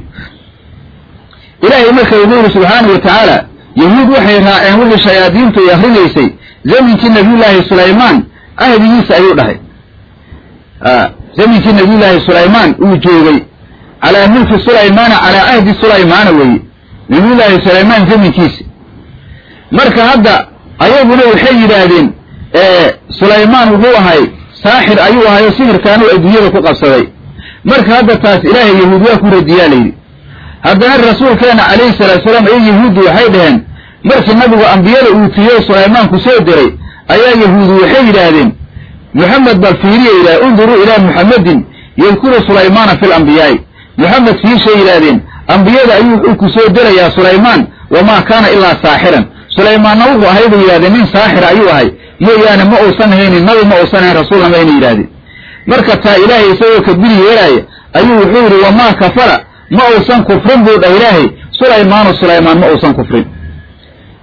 [SPEAKER 1] ilaahay marka wuxuu yidhi subxaanau wa tacaala yahuud waxay raaceen wixii shayaadiintu ay akrinaysay zaminkii nabiyullaahi sulaymaan ahdigiisa ayuu dhahay. Zaminkii nabiyullaahi sulaymaan uu joogay
[SPEAKER 2] calaa mulki sulaymaana calaa cahdi sulaymaana weeye nabiyullaahi sulaymaan zaminkiisa marka hadda ayaguna waxay yidhaahdeen sulaymaan wuxuu ahay saaxir ayuu ahay oo sixirkaanuu adduunyada ku qabsaday. Marka hadda taas ilaahay yahuud waa ku radiyaa layidhi haddana rasuulkeena calayhi salaatu salaam iyo yahuuddu waxay dhaheen markii nabigu ambiyada uu sulaymaan ku soo diray ayaa yahuudu waxay yidhaahdeen moxamed bal fiiriya yidhah unduruu ilaa muxammedin yadkuru sulaymaana fi lambiyaa'i moxamed fiishay yidhaahdeen ambiyada ayuu wuxuu ku soo dirayaa sulaymaan wamaa kaana ilaa saaxiran. Sulaymaanna wuxuu ahay bay yidhahdeen nin saaxir ayuu ahay mooyaane ma uusan haynin nabi ma uusan hayn rasuulna mayna yidhahdeen marka taa ilaahay isagoo ka bili yeelaaya ayuu wuxuu yidhi wamaa kafara ma uusan kufrin buu dhah ilaahay. Sulaymaanu sulaymaan ma uusan kufrin.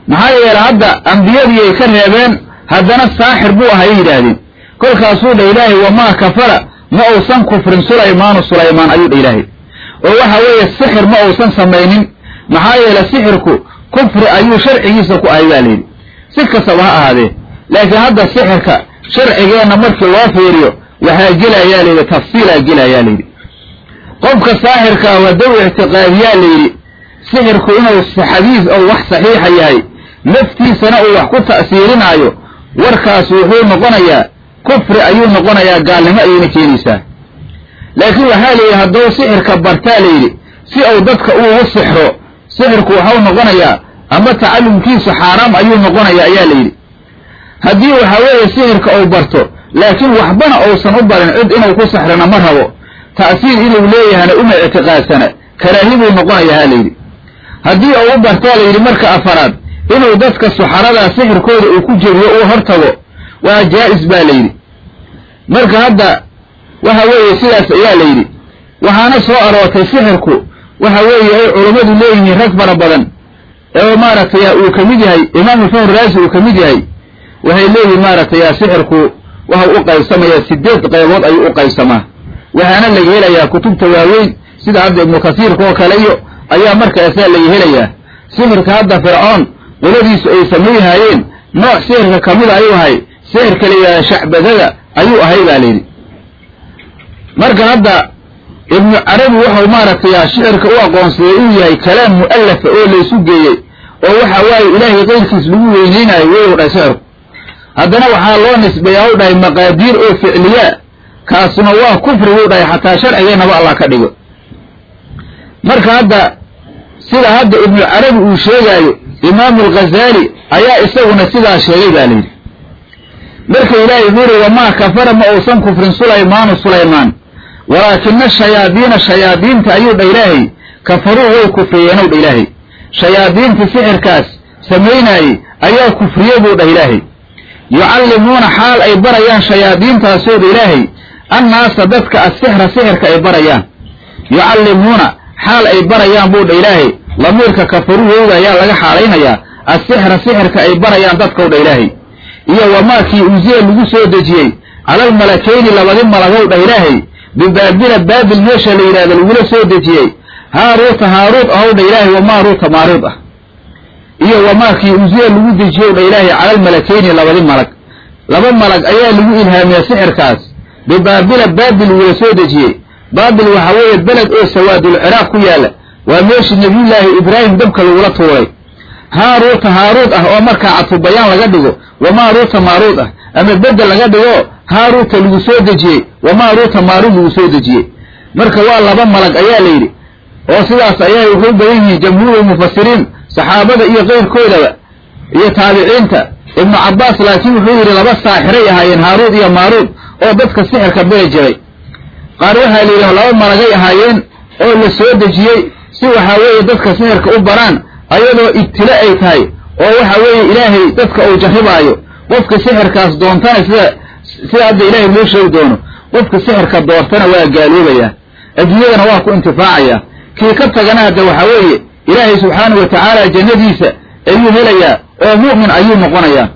[SPEAKER 2] Maxaa yeele hadda ambiyadii ay ka reebeen haddana saaxir buu ahay yidhaahdeen. Kolkaasuu dhah ilaahay wamaa kafara ma uusan kufrin sulaymaanu sulaymaan ayuu dhah ilaahay. Oo waxa weeye sixir ma uusan samaynin. Maxaa yeele sixirku kufri ayuu sharcigiisa ku ahay baa layidhi si kastaba ha ahaadee laakiin hadda sixirka sharcigeenna markii loo fiiriyo waxaa gelayaa layidhi tafsiilaa gelayaa layidhi qofka saaxirka ah hadduu ictiqaadiyaa layidhi sixirku inuu xadiis ou wax saxiixa yahay naftiisana uu wax ku ta'siirinaayo warkaas wuxuu noqonayaa kufri ayuu noqonayaa gaalnimo ayayna keenaysaa. Laakiin waxaa layidhi hadduu sixirka bartaa layidhi si uu dadka uugu sixro sixirku waxau noqonayaa ama tacallumkiisu xaaraam ayuu noqonayaa ayaa layidhi haddii waxaa weeye sixirka uu barto laakiin waxbana uusan u barin cid inuu ku sixrana ma rabo ta'siir inuu leeyahana uma ictiqaadsana. Karaahi buu noqonayaa ha layidhi haddii uu u bartaa layidhi marka afaraad inuu dadka suxaradaa sixirkooda uu ku jebiyo uu hortago waa jaa'is baa layidhi marka hadda waxa weeye sidaas ayaa layidhi waxaana soo aroortay sixirku waxa weeye ay culummadu leeyihiin rag fara badan oo maaragtay uu ka mid yahay imaamu fahr raasi uu ka mid yahay. Waxay leeyihiin maaragtay sixirku waxau u qaybsamayaa sideed qaybood ayuu u qaybsamaa waxaana laga helayaa kutubta waaweyn sida hadda ibnu kasiirka oo kale iyo ayaa markaasaa laga helayaa. Sixirka hadda fircoon qoladiisu ay samayhaayeen nooc sixirka ka mida ayuu ahay sixirka la yidhahda shacbadada ayuu ahay baa layidhi marka hadda ibnu carabi waxau maaragtay shicirka u aqoonsaday uu yahay kalaam mu'alafa oo laysu geeyey oo waxa waaye ilaahay keyrkiis lagu weyneynayo weyuu dhahay sixirku haddana waxaa loo nisbeeyaa u dhahay maqaadiir oo ficliyaa kaasuna waa kufri wuu dhahay xataa sharcigeennaba allah ka dhigo. Marka hadda sida hadda ibnu carabi uu sheegaayo imaamu alghazaali ayaa isaguna sidaa sheegay baa layidhi marka ilaahay wuxuu yidhi wamaa kafara ma uusan kufrin sulaymaanu sulaymaan walaakina shayaadiina shayaadiinta ayuu dha ilaahay kafaruu way kufriyeenow dha ilaahay. Shayaadiinta sixirkaas samaynaayey ayaa kufriye buu dhah ilaahay. Yucallimuuna xaal ay barayaan shayaadiintaasoo dha ilaahay annaasa dadka assixra sixirka ay barayaan. Yucallimuuna xaal ay barayaan buu dha ilaahay. Lamiirka kafaruu wowga ayaa laga xaalaynayaa. Assixra sixirka ay barayaan dadkow dha ilaahay. Iyo wamaakii unsiya lagu soo dejiyey. Calalmalakayni labadi malagow dhah ilaahay. Bibaabila baabil meesha la yidhahdo lagula soo dejiyey. Haaruuta haaruud ahow dha ilaahay wamaaruuta maaruud ah. Iyo wamaakii unsiya lagu dejiyow dha ilaahay calalmalakayni labadi malag. Laba malag ayaa lagu ilhaamiya sixirkaas bibaabila baabil lagula soo dejiyey. Baabil waxaa weeye beled oo sawaadul ciraaq ku yaalla. Waa meeshii nebiyullaahi ibraahim dabka lagula tuuray. Haaruuta haaruud ah oo markaa catubayaan laga dhigo wamaaruuta maaruud ah. Ama bedel laga dhigo haaruuta lagu soo dejiyey wamaaruuta maaruud lagu soo dejiyey. Marka waa laba malag ayaa la yidhi oo sidaas ayaa wuxuu badan yihiin jamhuurulmufasiriin saxaabada iyo keyrkoodaba iyo taabiciinta. Ibnu cabbaas laakiin wuxuu yidhi laba saaxiray ahaayeen haaruud iyo maaruud oo dadka sixirka beri jiray. Qaar waxaa la yidhaha laba malagay ahaayeen oo la soo dejiyey si waxaa weeye dadka sixirka u baraan ayadoo ibtilo ay tahay oo waxa weeye ilaahay dadka uu jarribaayo. Qofka sixirkaas doontana sida sida hadda ilaahay loo sheegi doono qofka sixirka doortana waa gaaloobayaa adduunyadana waa ku intifaacayaa kii ka tagana hadda waxaa weeye ilaahay subxaanahu wa tacaala jannadiisa ayuu helayaa oo mu'min ayuu noqonayaa.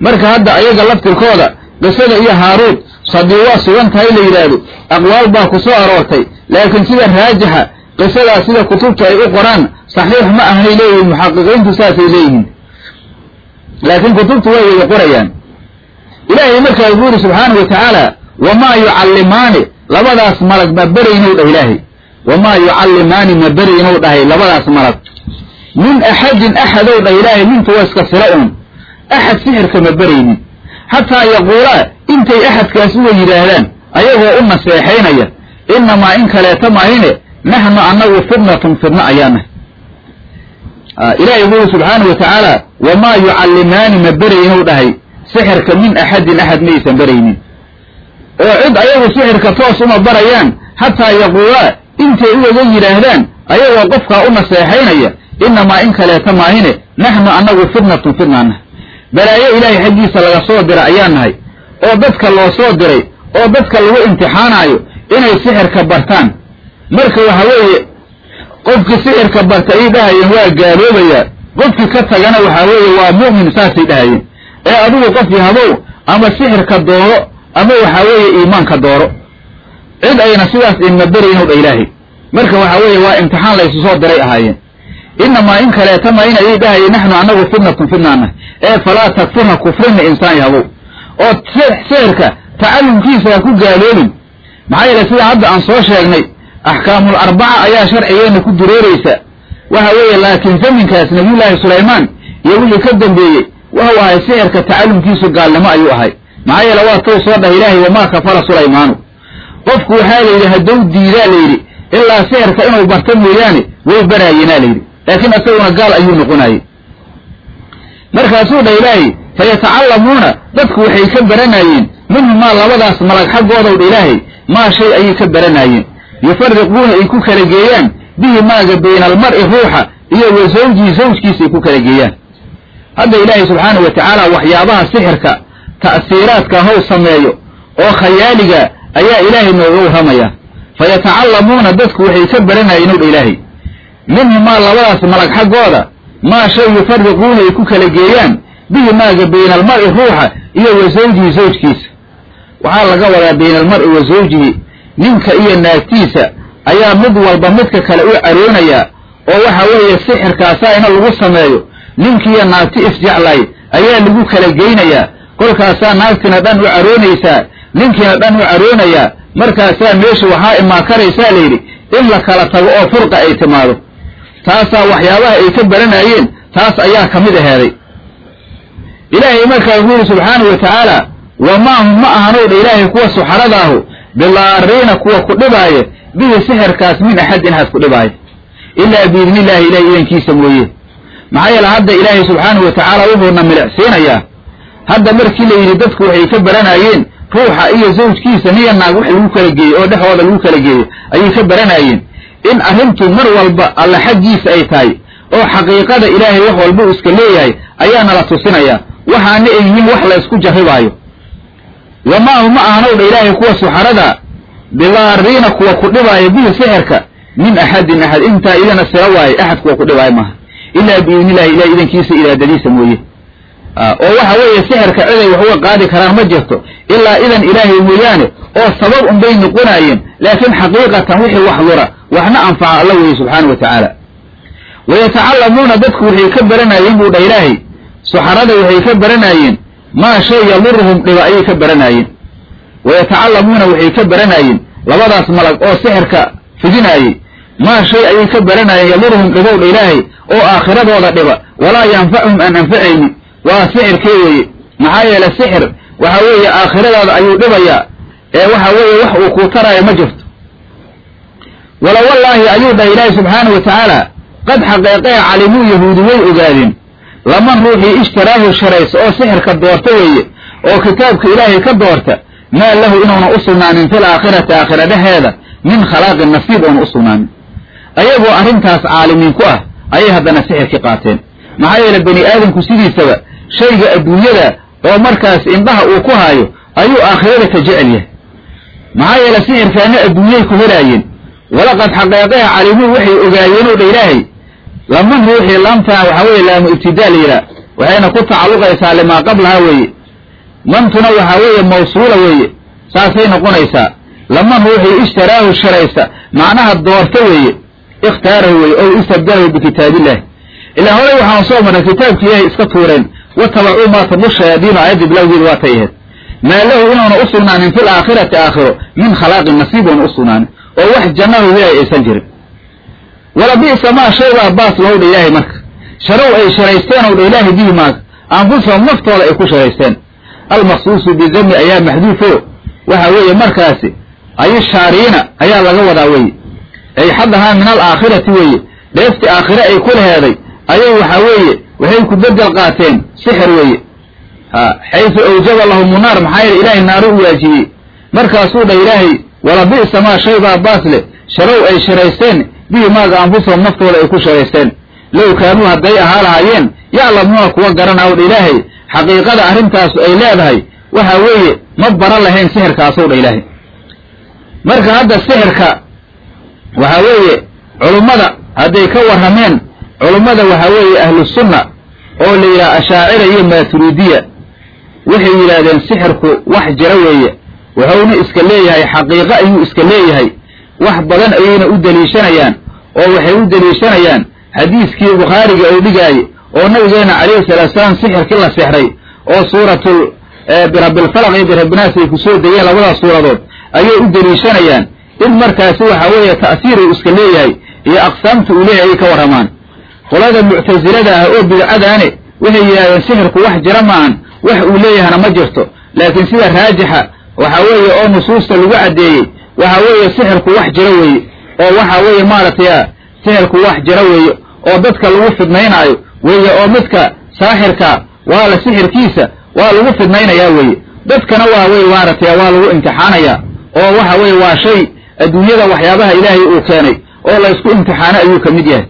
[SPEAKER 2] Marka hadda ayaga laftirkooda qisada iyo haaruud sadii waa sugan tahay la yidhaahdo aqwaal baa ku soo aroortay. Laakiin sida raajixa qisadaas sida kutubta ay u qoraan saxiix ma ahnay leeyihiin muxaqiqiintu saasay leeyihiin. Laakiin kutubtu way wada qorayaan. Ilaahay markaa wuxuu yidhi subxaanahu wa tacaala wamaa yucallimaani? Labadaas malag ma beraynow dhah ilaahay. Wamaa yucallimaani ma beraynou dhahay labadaas malag min axadin axadow dhah ilaahay mintu waa iska sila uun. Axad sixirka ma beraynin xataa yaquulaa intay axadkaas uga yidhaahdaan ayagoo u naseexaynaya innamaa in kaleeta maahine naxnu annagu fidnatun fidno ayaanah ilaahay wuxuu subxaanau watacaala wamaa yucallimaani ma beraynou dhahay sixirka min axadin axad maysan beraynin oo cid ayagu sixirka toos uma barayaan xataa yaquulaa intay ugaga yidhaahdaan ayagoo qofkaa u naseexaynaya innamaa in kaleeta maahine naxnu annagu fidnatun fidnaanah balaayo ilaahay xaggiisa laga soo dira ayaan nahay. Oo dadka loo soo diray oo dadka lagu imtixaanaayo inay sixirka bartaan. Marka waxa weeye qofkii sixirka barta ay dhahayeen waa gaaloobayaa qofkii ka tagana waxaa weeye waa mu'min saasay dhahayeen. Ee adigu qofkii habow ama sixirka dooro ama waxaa weeye iimaanka dooro. Cid ayna sidaas inma beraynow dha ilaahay. Marka waxaa weeye waa imtixaan laysu soo diray ahaayeen innamaa in kaleeta ma in ayay dhahayeen naxnu annagu fidnatun fidnaanah ee falaa takfurha kufrina insaan yahabow oo sixirka tacallumkiisa ha ku gaaloobin maxaa yeele sida hadda aan soo sheegnay axkaamul arbaca ayaa sharcigeenna ku dureeraysa waxa weeye laakiin zaminkaas nabiyullaahi sulaymaan iyo wixii ka dambeeyey wuxuu ahay sixirka tacallumkiisu gaalnimo ayuu ahay maxaa yeele waa tou soo dhah ilaahay wamaa kafara sulaymaanu qofku waxaa layidhi haddou diidaa layidhi ilaa sixirka inuu barto mooyaane way baraayeenaa layidhi laakiin isaguna gaal ayuu noqonayey markaasuu dhah ilaahay fayatacallamuuna dadku waxay ka baranayeen minhumaa labadaas malag xaggoodaw dha ilaahay maa shay ayay ka baranaayeen yufariquuna ay ku kala geeyaan bihi maaga bayna almar'i ruuxa iyo wa zawjihi zawjkiisa ay ku kala geeyaan. Hadda ilaahay subxaanahu wa tacaala waxyaabaha sixirka ta'siiraadka how sameeyo oo khayaaliga ayaa ilaahay nooga warramaya fayatacallamuuna dadku waxay ka baranayeen ow dha ilaahay minhumaa labadaas malag xaggooda maa shay yufariquuna ay ku kala geeyaan bihi maaga bayna almar'i ruuxa iyo wa zawjihi zawjkiisa. Waxaa laga wadaa bayna almar'i wa zawjihi ninka iyo naagtiisa ayaa mid walba midka kale u caroonayaa oo waxa weeye sixirkaasaa ina lagu sameeyo ninkiiyo naagti isjeclay ayaa lagu kala geynayaa. Kolkaasaa naagtina dhan u caroonaysaa ninkiina dhan u caroonayaa markaasaa meesha waxaa imaakaraysaa layidhi in la kala tago oo furqa ay timaado taasaa waxyaabaha ay ka baranayeen taas ayaa ka mid aheeday. Ilaahay markaa wuxuu yidhi subxaanahu wa tacaala wamaa hum ma ahanow dha ilaahay kuwa suxaradaahu bilaariina kuwa ku dhibaaya bihi sixirkaas min axadin axad ku dhibaaya ilaa biidni illaahi ilahay idankiisa mooye. Maxaa yeele hadda ilaahay subxaanahu wa tacaala wuxuuna milicsiinayaa. Hadda markii la yidhi dadku waxay ka baranayeen ruuxa iyo zawjkiisa niya naag wax lagu kala geeyey oo dhexooda lagu kala geeyey ayay ka baranayeen in arrintu mar walba alla xaggiisa ay tahay oo xaqiiqada ilaahay wax walba uu iska leeyahay ayaana la tusinayaa waxaana ay yihiin wax la ysku jarribaayo. Wamaa huma ahanow dha ilaahay kuwa suxarada bilaariina kuwa ku dhibaaya bihi sixirka min axadin axad intaa idana sila waaye axad kuwa ku dhibaaya maaha. Ilaa biidnillahi ilahay idankiisa iraadadiisa mooye oo waxa weeye sixirka ciday wax uga qaadi karaan ma jirto ilaa idan ilaahay mooyaane oo sabab unbay noqonaayeen laakiin xaqiiqatan wixii wax dura waxna anfaca alla weeye subxaana wa tacaala. Wayatacallamuuna dadku waxay ka baranayeen buu dha ilaahay suxarada waxay ka baranaayeen maa shay yaduruhum dhiba ayay ka baranaayeen. Wayatacallamuuna waxay ka baranaayeen labadaas malag oo sixirka fidinaayey maa shay ayay ka baranaayeen yaduruhum dhibow dha ilaahay oo aakhiradooda dhiba walaa yanfacuhum aan anfacayni waa sixirkee weeye. Maxaa yeele sixir waxa weeye aakhiradaada ayuu dhibayaa. Ee waxa weeye wax uu kuu taraayo ma jirto. Wala wallaahi ayuu dhahay ilaahi subxaana wa tacaala qad xaqeeqee calimuu yahuudi way ogaadeen. Laman ruuxii ishtaraahu sharaysa oo sixirka doorta weeye oo kitaabka ilaahay ka doorta. Maa lahu inuuna u sugnaanin fil aakhirati aakhira dhexeeda min khalaaqin nasiib oona u sugnaanin. Ayagoo arrintaas caalimiin ku ah ayay haddana sixirkii qaateen. Maxaa yeele bani aadamku sidiisaba shayga adduunyada oo markaas indhaha uu ku haayo ayuu aakhirada ka jecel yahay. Maxaa yeele sixirkaana adduunyay ku helaayeen. Walaqad xaqeeqeha calimuu waxay ogaayeen oo dha ilaahay laman ruuxii laamtaa waxaa weeye laamu ibtidaa la yidhaah waxayna ku tacalluqaysaa limaa qablaha weeye. Mantuna waxaa weeye mawsuula weeye saasay noqonaysaa. Laman ruuxii ishtaraahu sharaysa macnaha doorta weeye ikhtaarahu weeye ow istabdalahu bikitaabillahi ilaa horey waxaan soo marnay kitaabki ilaahay iska tuureen watabacuu maa tadlu shayaadiinu aayadda bilawgeeda waatay ahayd maa lahu inuuna u sugnaanin fil aakhirati aakhiro min khalaaqin nasiib oona u oo wax jannahu helay aysan jirin wala bi'sa maa shaybaa baas loo dha ilaahay marka sharow ay sharaysteen ow dha ilaahay bihi maaga anfusahum naftooda ay ku sharaysteen almaqsuusu bizami ayaa maxduufo waxa weeye markaasi ayu shaariina ayaa laga wadaa weye ay xadahaa min alaakhirati weeye dheefti aakhire ay ku laheeday ayay waxa weeye waxay ku bedel qaateen sixir weeye. Ha xaysu awjaba lahum naar maxaa yeele ilaahay naaru u waajibiyey markaasuu dha ilaahay wala bi'sa maa shaybaa baas leh. Sharow ay sharaysteen bihi maaga anfusahum naftooda ay ku sharaysteen. Low kaanuu hadday ahaa lahaayeen yaclamuuna kuwa garanaaw dha ilaahay xaqiiqada arrintaasu ay leedahay waxa weeye ma baran lahayn sixirkaasow dha ilaahay. Marka hadda sixirka waxa weeye culummada hadday ka warrameen culummada waxa weeye ahlusunna oo la yidhaha ashaacira iyo maaturiidiya waxay yidhaahdeen sixirku wax jira weeye. Wuxuuna iska leeyahay xaqiiqo ayuu iska leeyahay. Wax badan ayayna u deliishanayaan oo waxay u deliishanayaan xadiiskii bukhaariga uu dhigaaye oo nabigeena calayhi salaatu salaam sixirkii la sixray oo suuratul birabbilfalaq iyo birabbinaas ay ku soo degeen labadaas suuradood ayay u deliishanayaan. In markaasi waxa weeye ta'siir uu iska leeyahay iyo aqsaamta uu leeyahay ay ka warramaan qolada muctasilada ah oo bidcadaane waxay yidhahdeen sixirku wax jira maahan wax uu leeyahana ma jirto. Laakiin sida raajixa waxa weeye oo nusuusta lagu caddeeyey waxa weeye sixirku wax jira weeye oo waxa weeye maaragtay sixirku wax jira weeye oo dadka lagu fidnaynaayo weeye oo midka saaxirka waa la sixirkiisa waa lagu fidnaynayaa weeye. Dadkana waa weye maaragtay waa lagu imtixaanayaa oo waxa weeye waa shay adduunyada waxyaabaha ilaahay uu keenay oo la isku imtixaano ayuu ka mid yahay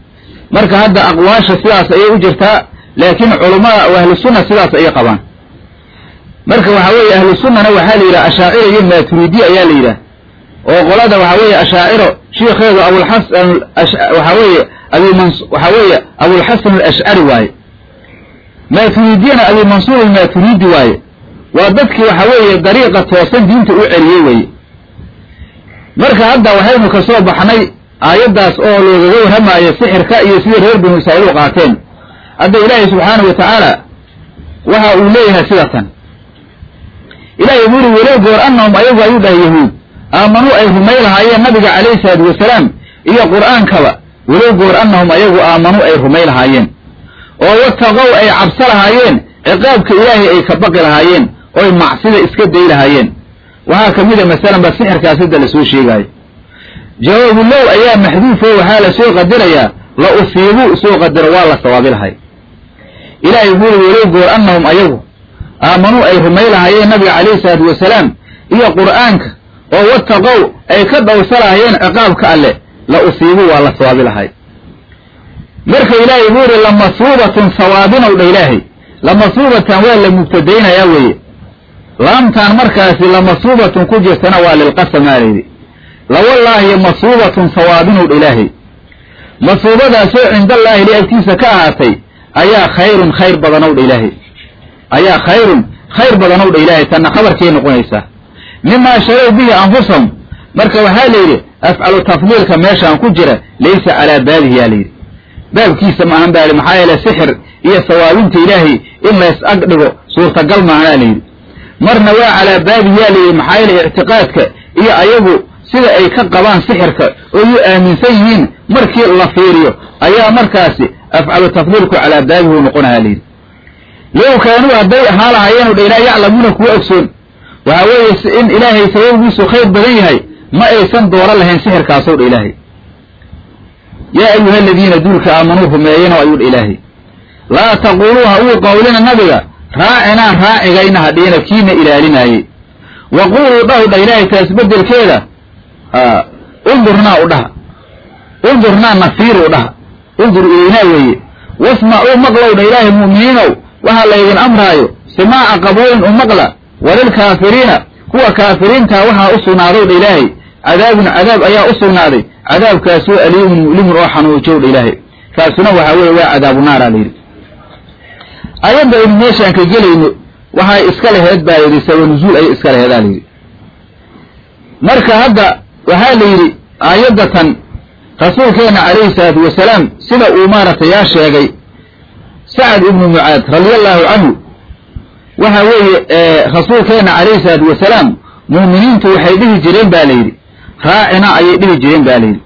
[SPEAKER 2] marka hadda aqwaasha sidaas ayay u jirtaa laakiin culummada oo ahlu sunna sidaas ayay qabaan. Marka waxa weeye ahlu sunnana waxaa la yidhaha ashaacira iyo maaturiidi ayaa la yidhaha oo qolada waxa weeye ashaaciro shiikheedu abulxasan waxa weeye abimans waxa weeye abulxasan alashcari waaye. Maaturidiyana abimansuur almaaturiidi waaye. Waa dadkii waxa weeye dariiqa toosan diinta u celiyey weeye marka hadda waxaynu ka soo baxnay aayaddaas oo loogaga warramaayo sixirka iyo sidii reer banu israa'iil u qaateen. Hadda ilaahay subxaanahu wa tacaala waxa uu leeyahay sida tan ilaahay buu yidhi walow goor annahum ayagu ayuu dhahay yahuud aamanuu ay rumay lahaayeen nabiga calayhi salaatu wasalaam iyo qur'aankaba. Walow goor annahum ayagu aamanuu ay rumay lahaayeen. Oo wataqow ay cabso lahaayeen ciqaabka ilaahay ay ka baqi lahaayeen oy macsida iska day lahaayeen. Waxaa ka mid a masalan ba sixirkaas hadda la soo sheegaayo jawaabu low ayaa maxduufo waxaa la soo qadarayaa la usiibuu soo qadaro waa la sawaabi lahay ilaahay wuxuu yidhi walow goor annahum ayagu aamanuu ay rumay lahaayeen nabiga calayhi salaatu wasalaam iyo qur'aanka oo wataqow ay ka dhowrsa lahaayeen ciqaabka alleh la usiibuu waa la sawaabi lahay marka ilaahay wuxuu yidhi lamasuubatun sawaabinow dha ilaahay lamasuubatan waa la mubtadaynayaa weeye. Laamtaan markaasi lamasuubatun ku jirtana waa lilqasamaa layidhi lawallaahi masuubatun sawaabinow dha ilaahay masuubadaasoo cindallaahi li agtiisa ka ahaatay ayaa khayrun khayr badanow dha ilaahay ayaa khayrun khayr badanow dha ilaahay tanna khabarkay noqonaysaa mimaa sharow bihi anfusahum marka waxaa la yidhi afcalu tafdiilka meeshaan ku jira laysa calaa baabihi yaa layidhi baabkiisa maahan baa maxaa yeele sixir iyo sawaabinta ilaahay in lays ag dhigo suurtagal maahanaa layidhi marna waa calaa baabihi yaa layidhi maxaa yeele ictiqaadka iyo ayagu sida ay ka qabaan sixirka oo yu aaminsan yihiin markii la fiiriyo ayaa markaasi afcalu tafdiilku calaa baabihi u noqonahaa layidhi low kaanuu hadday ahaa lahaayeen dha ilaah yaclamuuna kuwa ogsoon. Waxa weeye in ilaahay sababgiisu khayr badan yahay ma aysan dooran lahayn sixirkaasow dha ilaahay. Yaa ayuha aladiina duulka aamanuu rumeeyeno ayuu dha ilaahay. Laa taquuluu ha uu qowlina nabiga raacinaa raacigayna hadhiina kiina ilaalinaayey wa quuluu dha ilaahay taas beddelkeeda undurnaa u dhaha. Undurnaa nafiiru dhaha. Undur ilaynaa weeye. Wasmacuu maqlow dha ilaahay mu'miniinow waxaa laydin amraayo simaaca qabuulin u maqla walilkaafiriina kuwa kaafiriintaa waxaa u sugnaadow dha ilaahay. Cadaabun cadaab ayaa u sugnaaday. Cadaabkaasoo aliimun mu'limun oo xanuujow dha ilaahay. Kaasuna waxaa weeye waa cadaabu naaraa layidhi ayadda aynu meeshaan ka gelayno waxay iska laheed baa layidhi sabanuzuul ayay iska laheedaa layidhi marka hadda waxaa la yidhi aayadda tan rasuulkeenna calayhi salaatu wasalaam sida uu maaragtay yaa sheegay sacad ibnu mucaad radiallahu canhu waxa weeye rasuulkeenna calayhi salaatu wasalaam muuminiintu waxay dhihi jireen ba layidhi raacina ayay dhihi jireen ba layidhi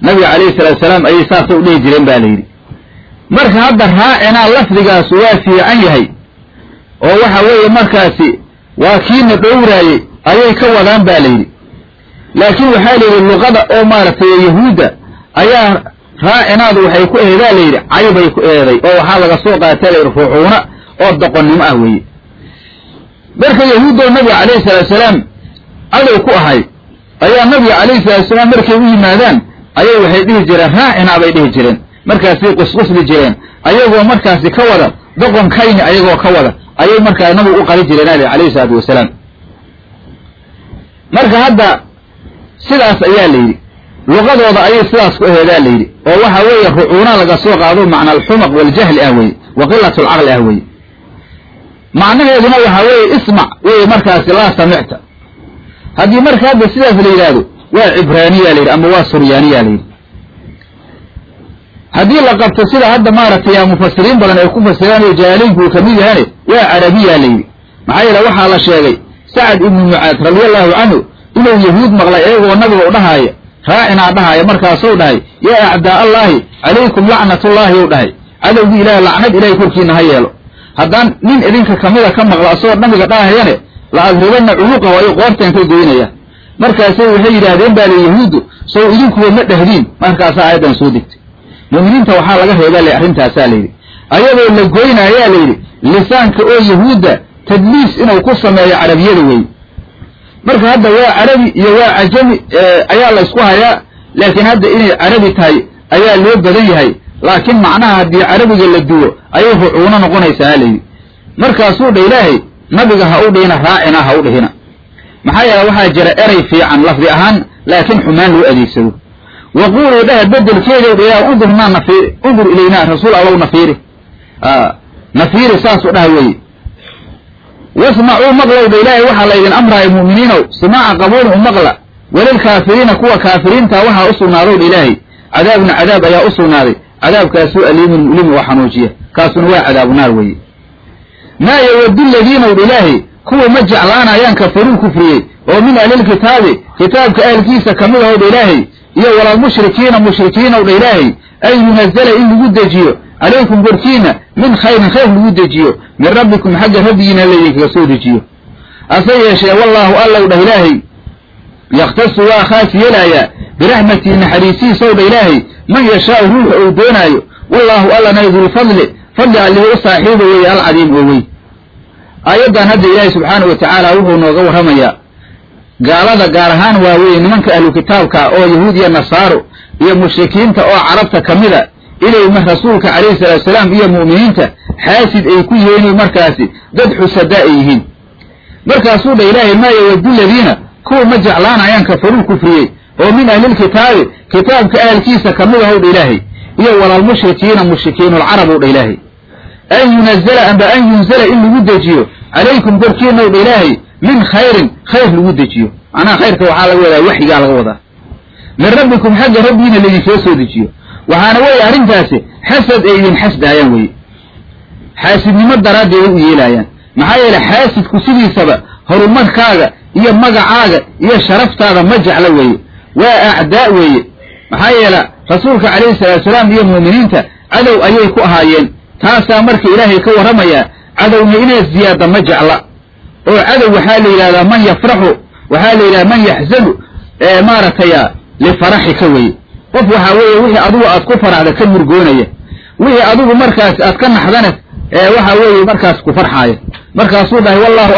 [SPEAKER 2] nabiga calayhi salaatu salaam ayay saasa u dhihi jireen ba layidhi marka hadda raacina lafdigaasu waa fiican yahay oo waxa weeye markaasi waa kiina dhowraayey ayay ka wadaan ba layidhi laakiin waxaa layidhi luqada oo maaragtay yahuudda ayaa raacinaadu waxay ku eedaa layidhi caybay ku eeday oo waxaa laga soo qaata layidhi ruuxuuna oo doqonnimo ah weeye. Marka yahuuddoo nabiga calayhi salaatu salaam cadow ku ahay ayaa nabiga calayhi salaatu salaam markay u yimaadaan ayay waxay dhihi jireen raacinaa bay dhihi jireen markaasay qusqusli jireen ayagoo markaasi ka wada doqonkayni ayagoo ka wada ayay markaa nabigu u qali jireen ali calayhi salaatu wasalaam. Marka hadda sidaas ayaa la yidhi. Luqadooda ayay sidaas ku aheedaa la yidhi. oo waxa weeye rucuuna laga soo qaado macna alxumaq waljahli ah weye wa qilat alcaqli ah weye macnaheeduna waxa weeye ismac weye markaasi laa samicta. Haddii marka hadda sidaas la yidhaahdo waa cibraaniya la yidhi ama waa suryaaniya la yidhi. Haddii la qabto sida hadda maaragtay mufasiriin badan ay ku fasiraan oo jaaliinku uu ka mid yahane waa carabiya la yidhi. Maxaa yeele waxaa la sheegay sacad ibnu mucaad radiallahu canhu inuu yahuud maqlay iyagoo nabiga u dhahaaya raacinaa dhahaaya markaasuu dhahay yaa acdaa allaahi calaykum lacnatullaahi u dhahay cadowgii ilaah lacnad ilahay korkiina ha yeelo. Haddaan nin idinka kamida ka maqlo asagoo nabiga dhahayane la adribanna culuqahu ayuu qoorteen ka goynaya markaasay waxay yidhaahdeen baa li yahuuddu sow idinkuwa ma dhehdiin markaasaa aayaddan soo degtay mu'miniinta waxaa laga reebaa la arrintaasaa layidhi ayadoo la goynaayaa layidhi lisaanka oo yahuudda tadliis inuu ku sameeyo carabiyada weeye marka hadda waa carabi iyo waa cajami ayaa la ysku hayaa laakiin hadda inay carabi tahay ayaa loo badan yahay. Laakiin macnaha haddii carabiga la duwo ayay rucuuno noqonaysaa layidhi markaasuu dha ilaahay nabiga ha u dhihina raacina ha u dhihina. Maxaa yeele waxaa jira eray fiican lafdi ahaan laakiin xumaan loo adeegsado. Wa quuluu dhaha bedelkeedow dha ilaah undur naa nafiiri undur ilaynaa rasuul allow nafiiri. Nafiiri saasuu dhaha weeye wasmacuu maqlow dha ilaahay waxaa laydin amraaya mu'miniinow simaaca qabuulin u maqla walilkaafiriina kuwa kaafiriinta waxaa u sugnaadow dha ilaahay. Cadaabun cadaab ayaa u sugnaaday. Cadaabkaasuu aliimun mu'limin oo xanuujiya kaasuna waa cadaabu naar weeye. Maa yawadu ladiinow dha ilaahay kuwa ma jeclaanayaan kafaruu kufriyey oo min ahlilkitaabi kitaabka ahlkiisa ka mid ahow dha ilaahay iyo walalmushrikiina mushrikiinow dha ilaahay an yunazala in lagu dejiyo calaykum korkiina min khayrin khayr lagu dejiyo min rabbikum xagga rabbigiina laydinkaga soo dejiyo ase yeeshee wallaahu allow dhah ilaahay yakhtasu waa khaas yeelaayaa biraxmatii naxariisiisow dha ilaahay man yashaau ruuxa uu doonaayo wallaahu allana dulfadli fadli allihi u saaxiiba weeye alcadiim oo wey aayaddan hadda ilaahay subxaanahu wa tacaala wuxuu nooga warramayaa gaalada gaar ahaan waa weye nimanka ahlu kitaabka oo yahuud iyo nasaaro iyo mushrikiinta oo carabta ka mida inay rasuulka calayhi salaatu salaam iyo mu'miniinta xaasid ay ku yihiin markaasi dad xusadaa ay yihiin. Markaasuu dha ilaahay maa yawadu ladiina kuwa ma jeclaanayaan kafaruu kufriyey oo min ahlilkitaabi kitaabka ahalkiisa ka mid ahow dha ilaahay iyo mushrikiinulcarab ow dha ilaahay. An yunazala amba an yunzala in lagu dejiyo calaykum korkiinaw dha ilaahay min khayrin khayr lagu dejiyo. Macnaha khayrka waxaa laga wadaa waxyigaa laga wadaa. Min rabbikum xagga rabbigiina laydinsoo soo dejiyo waxaana weeye arrintaasi xasad ay idin xasdaayaan weye xaasidnimo daraaddeeda u yeelaayaan maxaa yeele xaasidku sidiisaba horumarkaaga iyo magacaaga iyo sharaftaada ma jecla weeye. Waa acdaa weeye. Maxaa yeele rasuulka calayhi salaatu salaam iyo mu'miniinta cadow ayay ku ahaayeen. Taasaa marka ilaahay ka warramayaa cadowna inay ziyaada ma jecla. Oo cadow waxaa la yidhahdaa man yafraxu waxaa la yidhahdaa man yaxzanu maaragtaya lifaraxika weye qof waxaa weeye wixii adigu aad ku faraxda ka murgoonaya wixii adigu markaas aad ka naxdana ee waxa weeye markaas ku farxaaya markaasuu dhahay wallahu